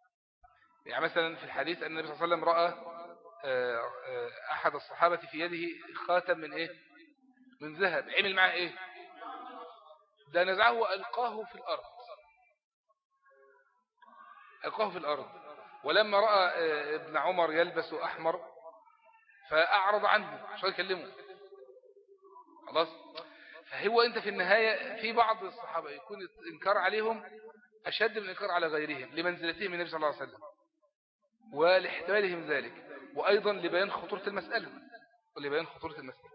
يعني مثلا في الحديث أن النبي صلى الله عليه وسلم رأى آه، آه، أحد الصحابة في يده خاتم من إيه؟ من ذهب. عمل معه إيه؟ ده نزعه وألقاه في الأرض. ألقاه في الأرض. ولما رأى آه، ابن عمر يلبس أحمر فأعرض عنه شو يكلمه. خلاص؟ فهو أنت في النهاية في بعض الصحابة يكون إنكار عليهم أشد من إنكار على غيرهم لمنزلتهم النبي صلى الله عليه وسلم. ولإحتمالهم ذلك وأيضا لبيان خطورة المسألة ولبيان خطورة المسألة.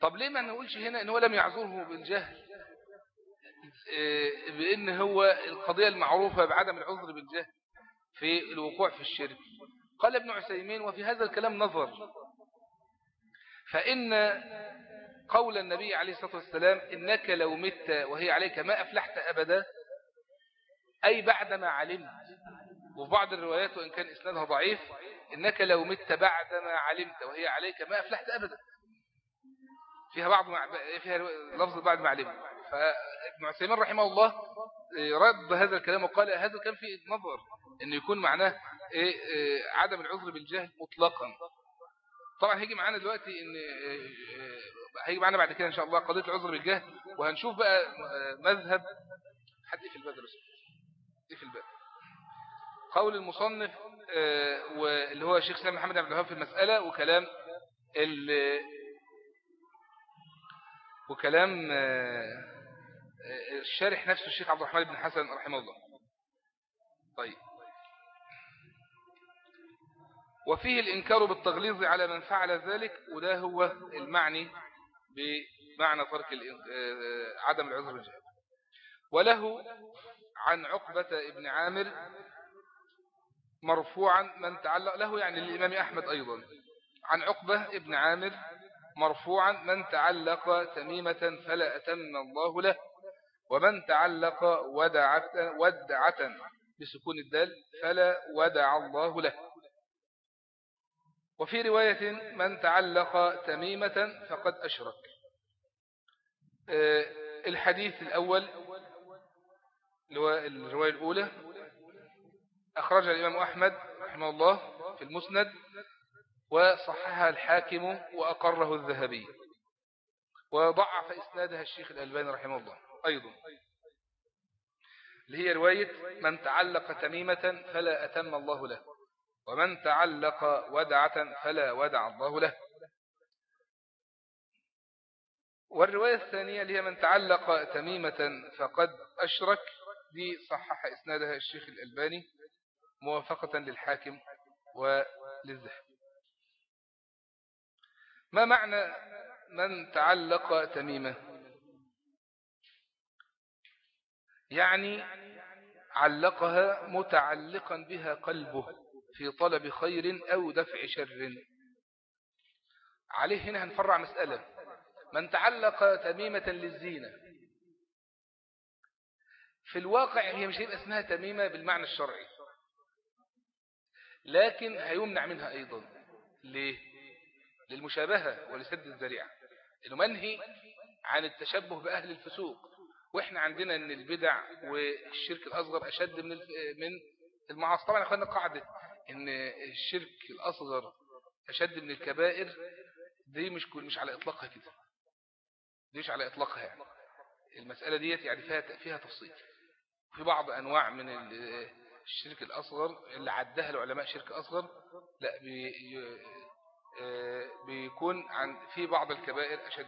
طب ليه ما نقولش هنا إن هو لم يعذره بالجهل؟ آه، بأن هو القضية المعروفة بعدم العذر بالجهل في الوقوع في الشرك. قال ابن عسيمين وفي هذا الكلام نظر. فإن قول النبي عليه الصلاة والسلام إنك لو مت وهي عليك ما أفلحت أبدا أي بعدما علمت وفي بعض الروايات وإن كان إسنادها ضعيف إنك لو مت بعدما علمت وهي عليك ما أفلحت أبدا. فيها بعض مع... فيها لفظ بعد ما علمت فابن عثيمين رحمه الله رد هذا الكلام وقال هذا الكلام فيه نظر أن يكون معناه إيه إيه عدم العذر بالجهل مطلقا. طبعا هيجي معانا دلوقتي إن إيه، هيجي معانا بعد كده إن شاء الله قضية العذر بالجهل وهنشوف بقى مذهب حد في الباب إيه في الباب قول المصنف واللي هو الشيخ سلام محمد عبد الوهاب في المسألة وكلام وكلام الشارح نفسه الشيخ عبد الرحمن بن حسن رحمه الله. طيب. وفيه الإنكار بالتغليظ على من فعل ذلك وده هو المعني بمعنى ترك آه، عدم العذر بالجهاد. وله عن عقبة ابن عامر مرفوعا من تعلق له يعني للإمام أحمد أيضا. عن عقبة ابن عامر مرفوعا من تعلق تميمة فلا أتم الله له ومن تعلق ودعة, ودعة بسكون الدال فلا ودع الله له. وفي رواية من تعلق تميمة فقد أشرك. آه، الحديث الأول الرواية الأولى أخرج الإمام أحمد رحمه الله في المسند وصححها الحاكم وأقره الذهبي وضعف إسنادها الشيخ الألباني رحمه الله أيضا. اللي هي رواية من تعلق تميمة فلا أتم الله له ومن تعلق ودعة فلا ودع الله له. والرواية الثانية اللي هي من تعلق تميمة فقد أشرك دي صحح إسنادها الشيخ الألباني موافقة للحاكم وللذهب. ما معنى من تعلق تميمة؟ يعني علقها متعلقا بها قلبه في طلب خير أو دفع شر. عليه هنا هنفرع مسألة. من تعلق تميمة للزينة. في الواقع هي مش هيبقى اسمها تميمة بالمعنى الشرعي. لكن هيمنع منها أيضا. ليه؟ للمشابهة ولسد الذريعة. إنه منهي عن التشبه بأهل الفسوق. وإحنا عندنا أن البدع والشرك الأصغر أشد من من المعاصي. طبعا أخوانا قاعدة أن الشرك الأصغر أشد من الكبائر دي مش مش على إطلاقها كده. دي مش على إطلاقها. يعني المسألة ديت يعني فيها فيها تفصيل. في بعض أنواع من الشرك الأصغر اللي عدها العلماء شرك أصغر لا بي آه، بيكون عن في بعض الكبائر أشد.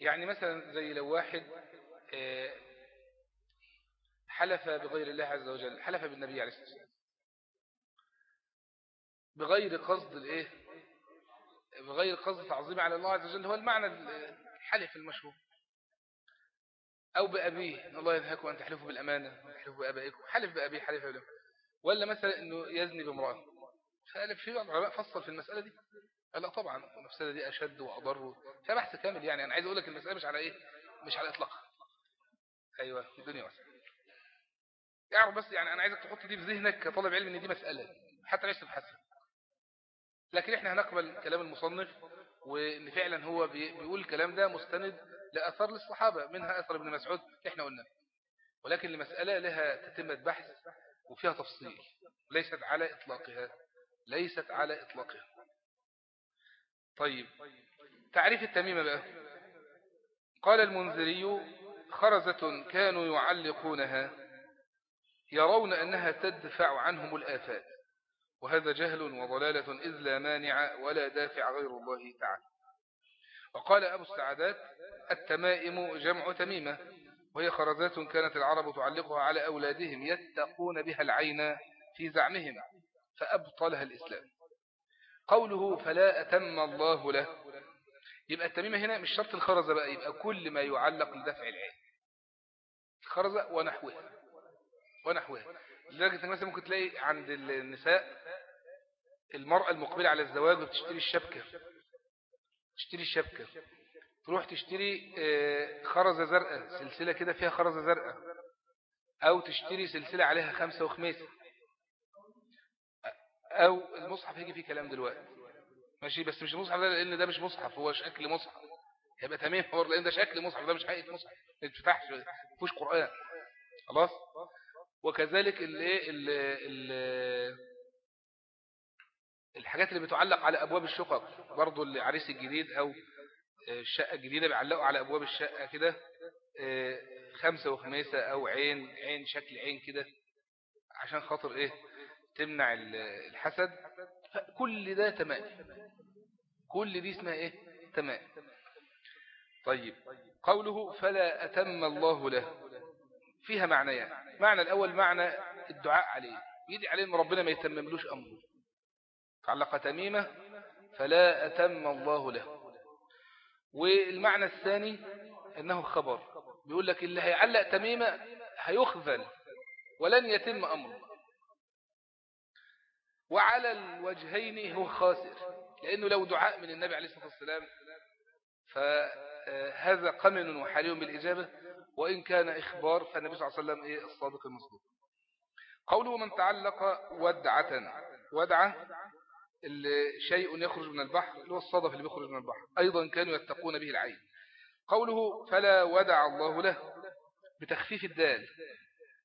يعني مثلا زي لو واحد آه، حلف بغير الله عز وجل حلف بالنبي عليه الصلاة والسلام. بغير قصد الإيه؟ بغير قصد تعظيم على الله عز وجل هو المعنى الحلف المشهور. أو بأبيه الله ينهاكم أن تحلفوا بالأمانة تحلفوا بأبائكم حلف بأبيه حلف بأبيه. ولا مثلا أنه يزني بامرأة. فقال في بعض العلماء فصل في المسألة دي. لا طبعا المسألة دي أشد وأضر. فيها بحث كامل يعني أنا عايز أقول لك المسألة مش على إيه؟ مش على إطلاق أيوة الدنيا واسعة. اعرف بس يعني أنا عايزك تحط دي في ذهنك كطالب علم إن دي مسألة حتى ليس تبحثها لكن إحنا هنقبل كلام المصنف وان فعلا هو بيقول الكلام ده مستند لأثر للصحابة منها أثر ابن مسعود إحنا قلنا. ولكن المسألة لها تتمة بحث وفيها تفصيل ليست على إطلاقها ليست على إطلاقها. طيب تعريف التميمة بقى. قال المنذري خرزة كانوا يعلقونها. يرون أنها تدفع عنهم الآفات. وهذا جهل وضلالة إذ لا مانع ولا دافع غير الله تعالى. وقال أبو السعدات التمائم جمع تميمة وهي خرزات كانت العرب تعلقها على أولادهم يتقون بها العين في زعمهم فأبطلها الإسلام. قوله فلا أتم الله له يبقى التميمة هنا مش شرط الخرزة بقى يبقى كل ما يعلق لدفع العين. الخرزة ونحوها. ونحوها. لذلك مثلا ممكن تلاقي عند النساء المرأة المقبلة على الزواج وتشتري الشبكة. تشتري الشبكة. تروح تشتري آه، خرزة زرقاء سلسلة كده فيها خرزة زرقاء. أو تشتري سلسلة عليها خمسة وخميسة أو المصحف هيجي فيه كلام دلوقتي. ماشي؟ بس مش المصحف ده لأن ده مش مصحف هو شكل مصحف. هيبقى تمام هو لأن ده شكل مصحف ده مش حقيقة مصحف. ما تفتحش فيهوش قرآن. خلاص؟ وكذلك الايه الحاجات اللي بتعلق على أبواب الشقق برضو العريس الجديد أو الشقة الجديدة بيعلقوا على أبواب الشقة كده آه، خمسة وخميسة أو عين عين شكل عين كده عشان خاطر إيه؟ تمنع الحسد. كل ده تمام. كل دي اسمها إيه؟ تمام. طيب قوله فلا أتم الله له. فيها معنيان. معنى الأول معنى الدعاء عليه. يدعي عليه أن ربنا ما يتمملوش أمره. تعلق تميمة فلا أتم الله له. والمعنى الثاني أنه خبر. بيقول لك اللي هيعلق تميمة هيخذل ولن يتم أمره. وعلى الوجهين هو خاسر لأنه لو دعاء من النبي عليه الصلاة والسلام فهذا قمن وحالي بالإجابة. وإن كان إخبار فالنبي صلى الله عليه وسلم إيه؟ الصادق المصدوق. قوله من تعلق ودعة. ودعة شيء يخرج من البحر اللي هو الصدف اللي بيخرج من البحر. أيضا كانوا يتقون به العين. قوله فلا ودع الله له بتخفيف الدال.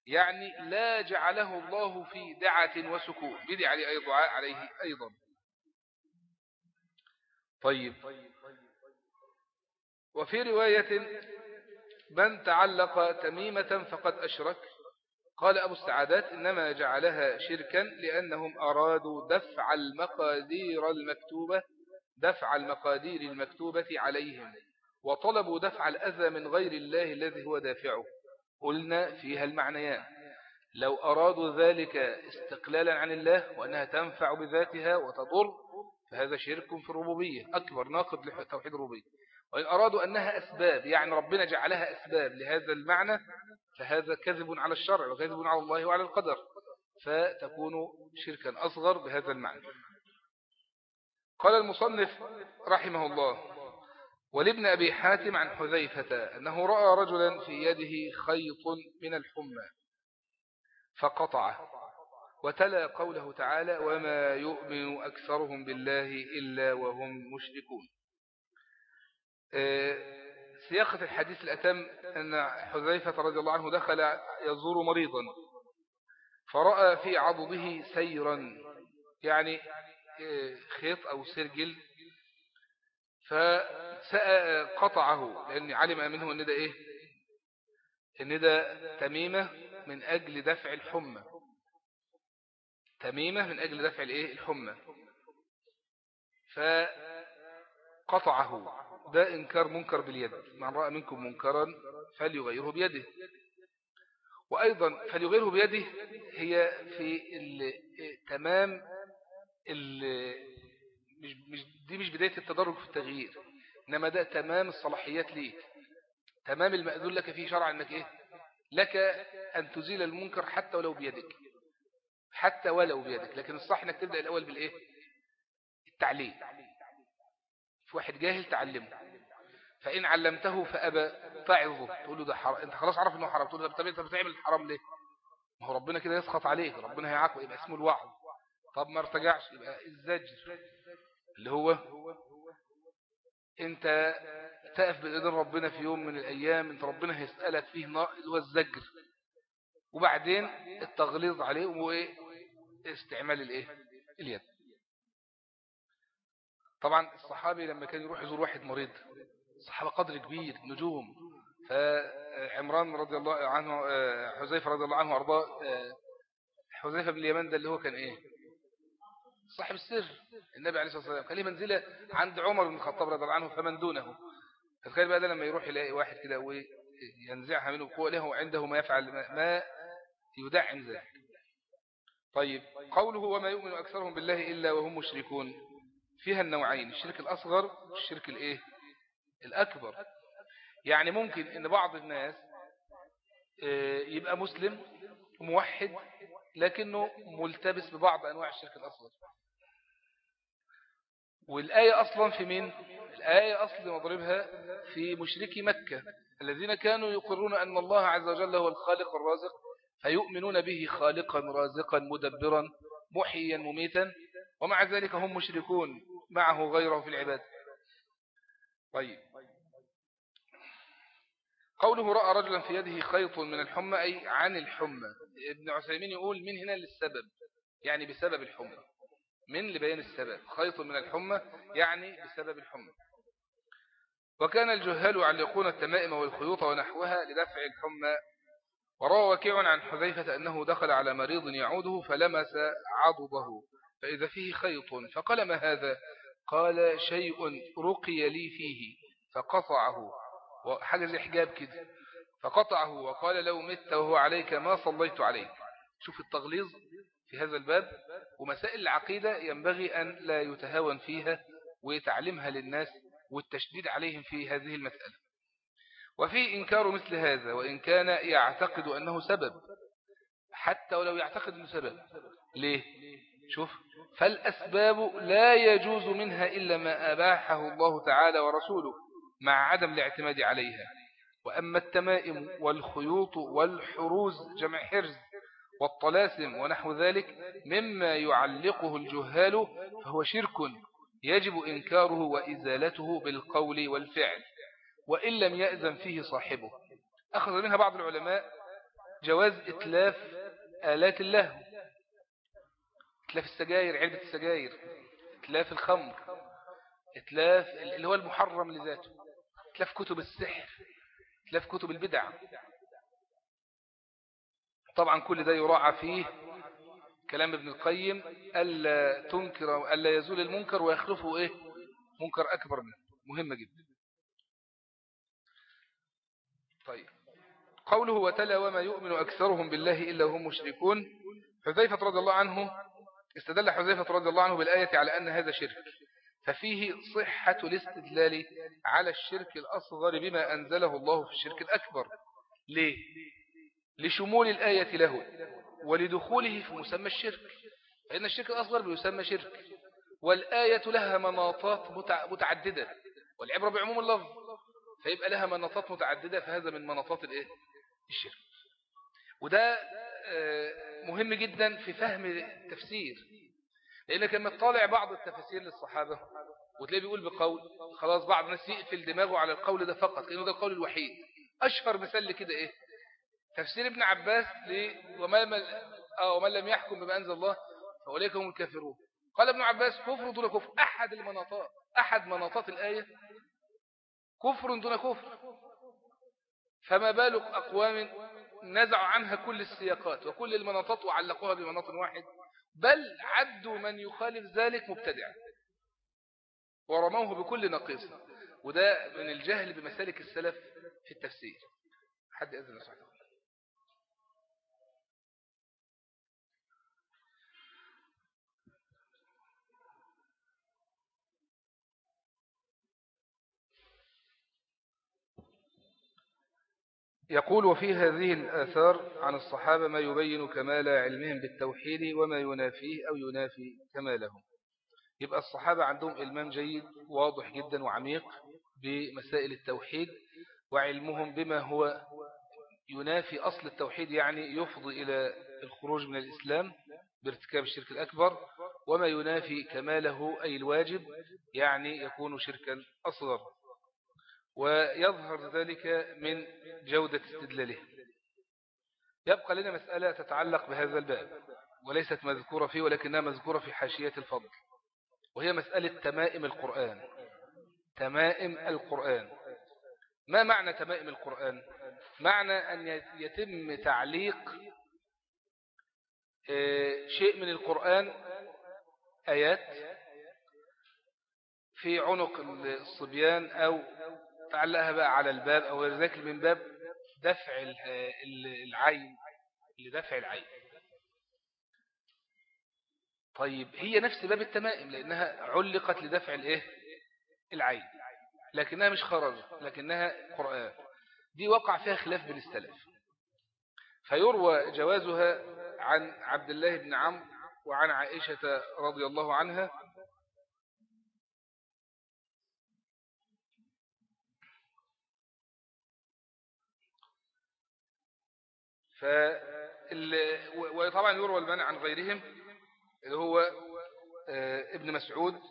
يعني لا جعله الله في دعة وسكون. بدع عليه أي دعاء عليه أيضا. طيب. وفي رواية من تعلق تميمة فقد أشرك. قال أبو السعادات إنما جعلها شركا لأنهم أرادوا دفع المقادير المكتوبة دفع المقادير المكتوبة عليهم وطلبوا دفع الأذى من غير الله الذي هو دافعه. قلنا فيها المعنيان لو أرادوا ذلك استقلالا عن الله وأنها تنفع بذاتها وتضر فهذا شرك في الربوبية أكبر ناقض لتوحيد الربوبية. وإن أرادوا أنها أسباب يعني ربنا جعلها أسباب لهذا المعنى فهذا كذب على الشرع وكذب على الله وعلى القدر فتكون شركا أصغر بهذا المعنى. قال المصنف رحمه الله ولابن أبي حاتم عن حذيفة أنه رأى رجلا في يده خيط من الحمى فقطعه وتلا قوله تعالى وما يؤمن أكثرهم بالله إلا وهم مشركون سياقة الحديث الأتم أن حذيفة رضي الله عنه دخل يزور مريضا فرأى في عضده سيرا يعني آه، خيط أو سرجل فقطعه لأن علم منه أن ده إيه؟ أن ده تميمة من أجل دفع الحمى. تميمة من أجل دفع الحمى. فقطعه. ده إنكار منكر باليد. من رأى منكم منكرا فليغيره بيده. وأيضا فليغيره بيده هي في تمام مش مش دي مش بداية التدرج في التغيير إنما ده تمام الصلاحيات ليك. تمام المأذون لك فيه شرع أنك إيه؟ لك أن تزيل المنكر حتى ولو بيدك. حتى ولو بيدك. لكن الصح أنك تبدأ الأول بالإيه؟ التعليم في واحد جاهل تعلمه. فإن علمته فأبى تعظه تقول له ده حرام. أنت خلاص عرف إنه حرام. تقول له طب أنت بتعمل الحرام ليه؟ ما هو ربنا كده يسخط عليك. ربنا هيعاقبه يبقى اسمه الوعظ. طب ما ارتجعش. يبقى الزجر. اللي هو أنت تقف بإذن ربنا في يوم من الأيام. أنت ربنا هيسألك فيه اللي هو الزجر. وبعدين التغليظ عليه. وإيه؟ استعمال الإيه؟ اليد. طبعا الصحابي لما كان يروح يزور واحد مريض الصحابة قدر كبير نجوم. فعمران رضي الله عنه حذيفة رضي الله عنه وأرضاه حذيفة بن اليمن ده اللي هو كان إيه؟ صاحب السر. النبي عليه الصلاة والسلام كان له منزلة عند عمر بن الخطاب رضي الله عنه فمن دونه. تخيل بقى ده لما يروح يلاقي واحد كده وينزعها منه بقوة له عنده ما يفعل ما يدعم ذلك. طيب قوله وما يؤمن أكثرهم بالله إلا وهم مشركون. فيها النوعين الشرك الأصغر والشرك الإيه؟ الأكبر. يعني ممكن أن بعض الناس آه، يبقى مسلم موحد لكنه ملتبس ببعض أنواع الشرك الأصغر. والآية أصلا في مين؟ الآية أصلا مضربها في مشركي مكة الذين كانوا يقرون أن الله عز وجل هو الخالق الرازق فيؤمنون به خالقا رازقا مدبرا محيا مميتا. ومع ذلك هم مشركون معه غيره في العباد. طيب. قوله رأى رجلا في يده خيط من الحمى أي عن الحمى. ابن عثيمين يقول من هنا للسبب؟ يعني بسبب الحمى. من لبيان السبب؟ خيط من الحمى يعني بسبب الحمى. وكان الجهال يعلقون التمائم والخيوط ونحوها لدفع الحمى. وروى وكيع عن حذيفة أنه دخل على مريض يعوده فلمس عضده. فإذا فيه خيط فقال ما هذا قال شيء رقي لي فيه فقطعه. وحاجة زي حجاب كده فقطعه وقال لو مت وهو عليك ما صليت عليك. شوف التغليظ في هذا الباب ومسائل العقيدة ينبغي أن لا يتهاون فيها ويتعلمها للناس والتشديد عليهم في هذه المسألة. وفي إنكار مثل هذا وإن كان يعتقد أنه سبب حتى ولو يعتقد أنه سبب ليه؟ شوف فالأسباب لا يجوز منها إلا ما أباحه الله تعالى ورسوله مع عدم الاعتماد عليها. وأما التمائم والخيوط والحروز جمع حرز والطلاسم ونحو ذلك مما يعلقه الجهال فهو شرك يجب إنكاره وإزالته بالقول والفعل وإن لم يأذن فيه صاحبه. أخذ منها بعض العلماء جواز إتلاف آلات اللهو إتلاف السجاير علبة السجاير إتلاف الخمر إتلاف اللي هو المحرم لذاته تلاف كتب السحر تلاف كتب البدع. طبعا كل ده يراعى فيه كلام ابن القيم ألا تنكر ألا يزول المنكر ويخلفه إيه؟ منكر أكبر منه مهمة جدا. طيب. قوله وتلا وما يؤمن أكثرهم بالله إلا هم مشركون حذيفة رضي الله عنه استدل حذيفة رضي الله عنه بالآية على أن هذا شرك. ففيه صحة الاستدلال على الشرك الأصغر بما أنزله الله في الشرك الأكبر. ليه؟ لشمول الآية له ولدخوله في مسمى الشرك. فإن الشرك الأصغر بيسمى شرك. والآية لها مناطات متعددة. والعبرة بعموم اللفظ. فيبقى لها مناطات متعددة فهذا من مناطات الإيه؟ الشرك. وده مهم جدا في فهم التفسير. لأنك لما تطالع بعض التفاسير للصحابة وتلاقيه بيقول بقول خلاص بعض الناس يقفل دماغه على القول ده فقط لأنه ده القول الوحيد. أشهر مثال لكده إيه؟ تفسير ابن عباس ومن, آه، لم يحكم بما أنزل الله فأولئك هم الكافرون. قال ابن عباس كفر دون كفر. أحد المناطات أحد مناطات الآية كفر دون كفر. فما بالك أقوام نزعوا عنها كل السياقات وكل المناطات وعلقوها بمناط واحد بل عدوا من يخالف ذلك مبتدعا. ورموه بكل نقيصة وده من الجهل بمسالك السلف في التفسير. حد أذن صحيح يقول وفي هذه الآثار عن الصحابة ما يبين كمال علمهم بالتوحيد وما ينافيه أو ينافي كمالهم. يبقى الصحابة عندهم إلمام جيد واضح جدا وعميق بمسائل التوحيد وعلمهم بما هو ينافي أصل التوحيد يعني يفضي إلى الخروج من الإسلام بارتكاب الشرك الأكبر وما ينافي كماله أي الواجب يعني يكون شركا أصغر. ويظهر ذلك من جودة استدلاله. يبقى لنا مسألة تتعلق بهذا الباب وليست مذكورة فيه ولكنها مذكورة في حاشية الفضل وهي مسألة تمائم القرآن. تمائم القرآن. ما معنى تمائم القرآن؟ معنى أن يتم تعليق آه، شيء من القرآن آيات في عنق الصبيان أو تعلقها بقى على الباب أو ذلك من باب دفع العين لدفع العين. طيب هي نفس باب التمائم لأنها علقت لدفع الايه العين. لكنها مش خرج لكنها قرآن. دي وقع فيها خلاف بين السلف. فيروى جوازها عن عبد الله بن عمرو وعن عائشة رضي الله عنها وطبعا يروى المنع عن غيرهم اللي هو آه، ابن مسعود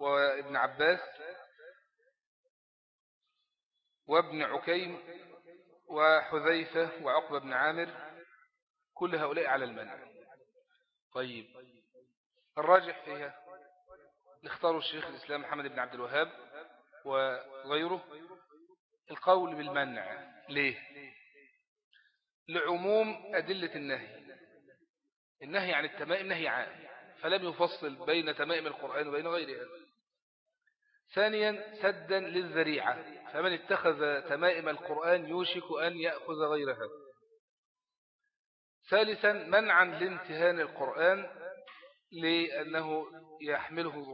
وابن عباس وابن عكيم وحذيفة وعقبة بن عامر كل هؤلاء على المنع. طيب الراجح فيها اختاروا الشيخ الإسلام محمد بن عبد الوهاب وغيره القول بالمنع. ليه؟ لعموم أدلة النهي. النهي عن التمائم نهي عام فلم يفصل بين تمائم القرآن وبين غيرها. ثانيا سدا للذريعة فمن اتخذ تمائم القرآن يوشك أن يأخذ غيرها. ثالثا منعا لامتهان القرآن لأنه يحمله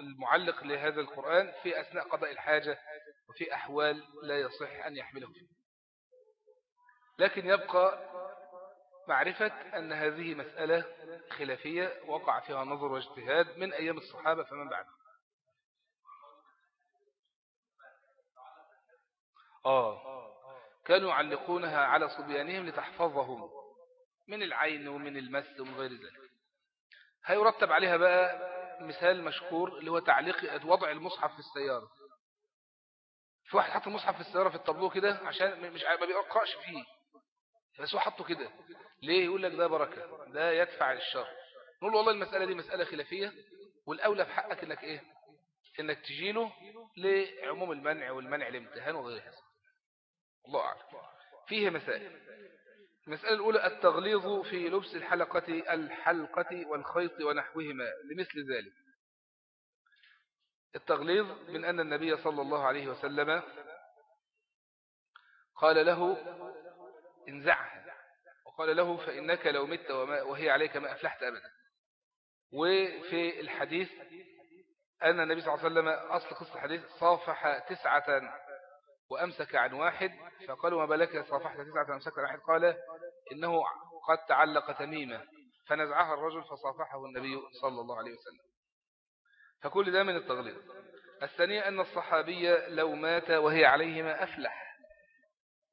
المعلق لهذا القرآن في أثناء قضاء الحاجة وفي أحوال لا يصح أن يحمله. فيه لكن يبقى معرفة أن هذه مسألة خلافية وقع فيها نظر واجتهاد من أيام الصحابة فمن بعد آه كانوا يعلقونها على صبيانهم لتحفظهم من العين ومن المس ومن غير ذلك. هيرتب عليها بقى مثال مشهور اللي هو تعليق وضع المصحف في السيارة. في واحد حط المصحف في السيارة في الطابلو كده عشان مش ما بيقرأش فيه. هو حطه كده. ليه؟ يقول لك ده بركة ده يدفع الشر. نقول والله المسألة دي مسألة خلافية والأولى في حقك إنك إيه؟ إنك تجيله لعموم المنع والمنع الامتهان وغير هذا. الله أعلم. فيه مسائل. المسألة الأولى التغليظ في لبس الحلقة الحلقة والخيط ونحوهما لمثل ذلك. التغليظ من أن النبي صلى الله عليه وسلم قال له انزعها. وقال له فإنك لو مت وهي عليك ما أفلحت أبدا. وفي الحديث أن النبي صلى الله عليه وسلم أصل قصة الحديث صافح تسعة وأمسك عن واحد. فقالوا ما بلك صافحت تسعة وأمسك عن واحد؟ قال إنه قد تعلق تميمة. فنزعها الرجل فصافحه النبي صلى الله عليه وسلم. فكل ده من التغليظ. الثانية أن الصحابي لو مات وهي عليهما أفلح.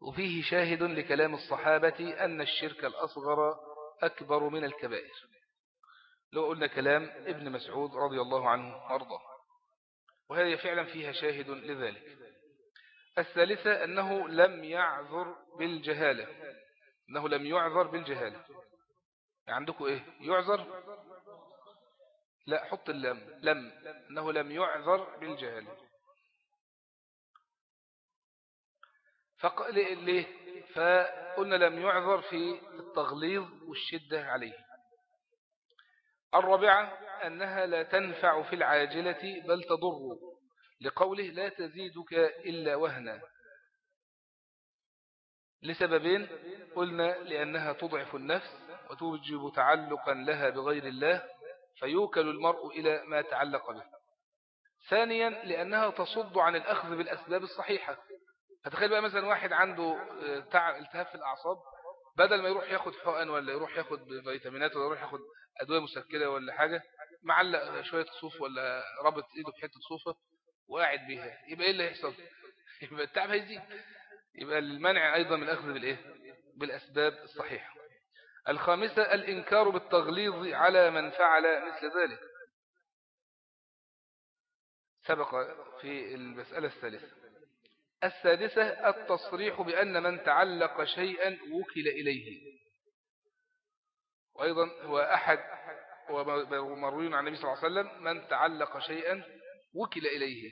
وفيه شاهد لكلام الصحابة أن الشرك الأصغر أكبر من الكبائر. لو قلنا كلام ابن مسعود رضي الله عنه وأرضاه. وهذه فعلا فيها شاهد لذلك. الثالثة أنه لم يعذر بالجهالة. أنه لم يعذر بالجهالة. يعني عندكم إيه؟ يعذر؟ لا حط اللام. لم. أنه لم يعذر بالجهالة. فقال ليه؟ فقلنا لم يعذر في التغليظ والشدة عليه. الرابعة أنها لا تنفع في العاجلة بل تضر. لقوله لا تزيدك إلا وهنا. لسببين قلنا لأنها تضعف النفس وتوجب تعلقا لها بغير الله فيوكل المرء إلى ما تعلق به. ثانيا لأنها تصد عن الأخذ بالأسباب الصحيحة. فتخيل بقى مثلا واحد عنده آه، تعب التهاب في الأعصاب بدل ما يروح ياخد حقن ولا يروح ياخد فيتامينات ولا يروح ياخد أدوية مسكرة ولا حاجة معلق شوية صوف ولا رابط إيده بحتة صوفة وقاعد بيها. يبقى إيه اللي يحصل *laughs* يبقى التعب هيزيد. يبقى المنع أيضا من الأخذ بالإيه؟ بالأسباب الصحيحة. الخامسة الإنكار بالتغليظ على من فعل مثل ذلك. سبق في المسألة الثالثة. السادسة التصريح بأن من تعلق شيئا وكل إليه. وأيضا هو أحد ومروي عن النبي صلى الله عليه وسلم من تعلق شيئا وكل إليه.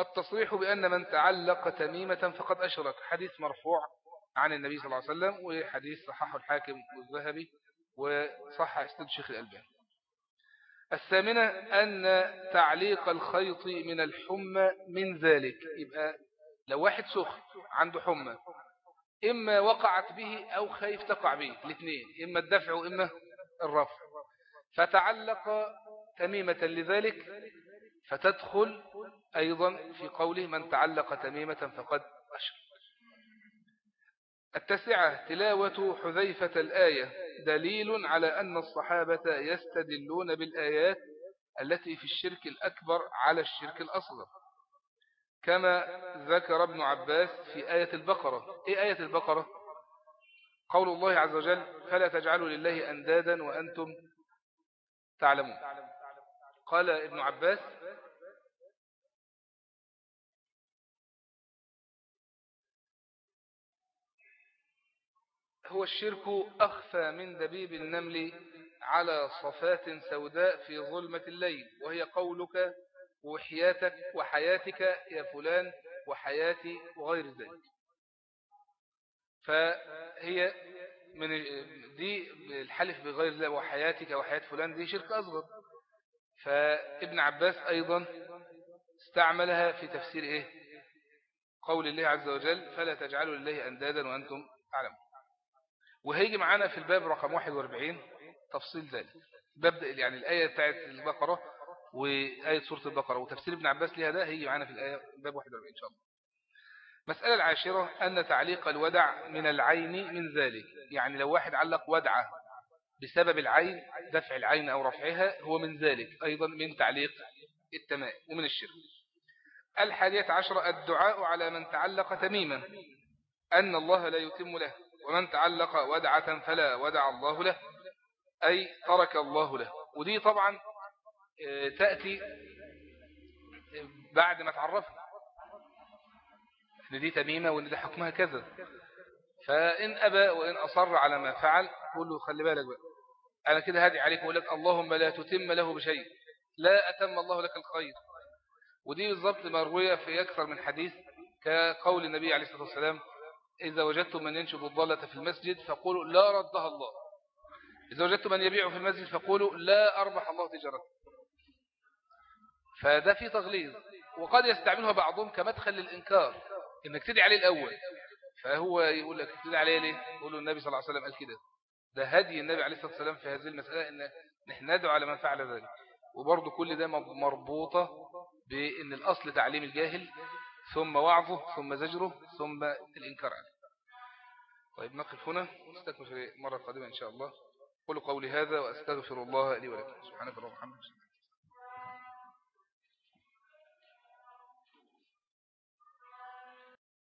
التصريح بأن من تعلق تميمة فقد أشرك. حديث مرفوع عن النبي صلى الله عليه وسلم وحديث صححه الحاكم والذهبي وصح استد شيخ الألباني. الثامنة أن تعليق الخيط من الحمى من ذلك. يبقى لو واحد سخن عنده حمى إما وقعت به أو خايف تقع به الاثنين إما الدفع وإما الرفع. فتعلق تميمة لذلك فتدخل أيضا في قوله من تعلق تميمة فقد أشر التسعة تلاوة حذيفة الآية دليل على أن الصحابة يستدلون بالآيات التي في الشرك الأكبر على الشرك الأصغر. كما ذكر ابن عباس في آية البقرة. إيه آية البقرة؟ قول الله عز وجل فلا تجعلوا لله أندادا وأنتم تعلمون. قال ابن عباس هو الشرك أخفى من دبيب النمل على صفات سوداء في ظلمة الليل وهي قولك وحياتك وحياتك يا فلان وحياتي وغير ذلك. فهي من دي الحلف بغير ذلك وحياتك وحياة فلان دي شرك أصغر. فابن عباس أيضا استعملها في تفسير إيه؟ قول الله عز وجل فلا تجعلوا لله أندادا وأنتم تعلمون. وهيجي معانا في الباب رقم 41 تفصيل ذلك. ببدأ يعني الآية بتاعت البقرة وآية سورة البقرة وتفسير ابن عباس ده هيجي معانا في الآية باب 41 إن شاء الله. مسألة العاشرة أن تعليق الودع من العين من ذلك. يعني لو واحد علق ودعة بسبب العين دفع العين أو رفعها هو من ذلك أيضا من تعليق التماء ومن الشرك. الحادية عشرة الدعاء على من تعلق تميما أن الله لا يتم له ومن تعلق ودعة فلا ودع الله له أي ترك الله له. ودي طبعا تأتي بعد ما تعرفنا إن دي تميمة وإن ده حكمها كذا. فإن أبى وإن أصر على ما فعل قول له خلي بالك بقى. أنا كده هادي عليك وقول لك اللهم لا تتم له بشيء. لا أتم الله لك الخير. ودي بالضبط مروية في أكثر من حديث كقول النبي عليه الصلاة والسلام إذا وجدتم من ينشد الضالة في المسجد فقولوا لا ردها الله. إذا وجدتم من يبيع في المسجد فقولوا لا أربح الله تجارته. فده في تغليظ وقد يستعملها بعضهم كمدخل للإنكار إنك تدعي عليه الأول. فهو يقول لك تدعي عليه ليه؟ يقول النبي صلى الله عليه وسلم قال كده ده هدي النبي عليه الصلاة والسلام في هذه المسألة إن نحن ندعو على من فعل ذلك. وبرضه كل ده مربوطة بأن الأصل تعليم الجاهل ثم وعظه ثم زجره ثم الإنكار عليه. طيب نقف هنا نستكمل في مرة قادمة إن شاء الله. قولوا قولي هذا وأستغفر الله لي ولكم. سبحانك اللهم وبحمدك.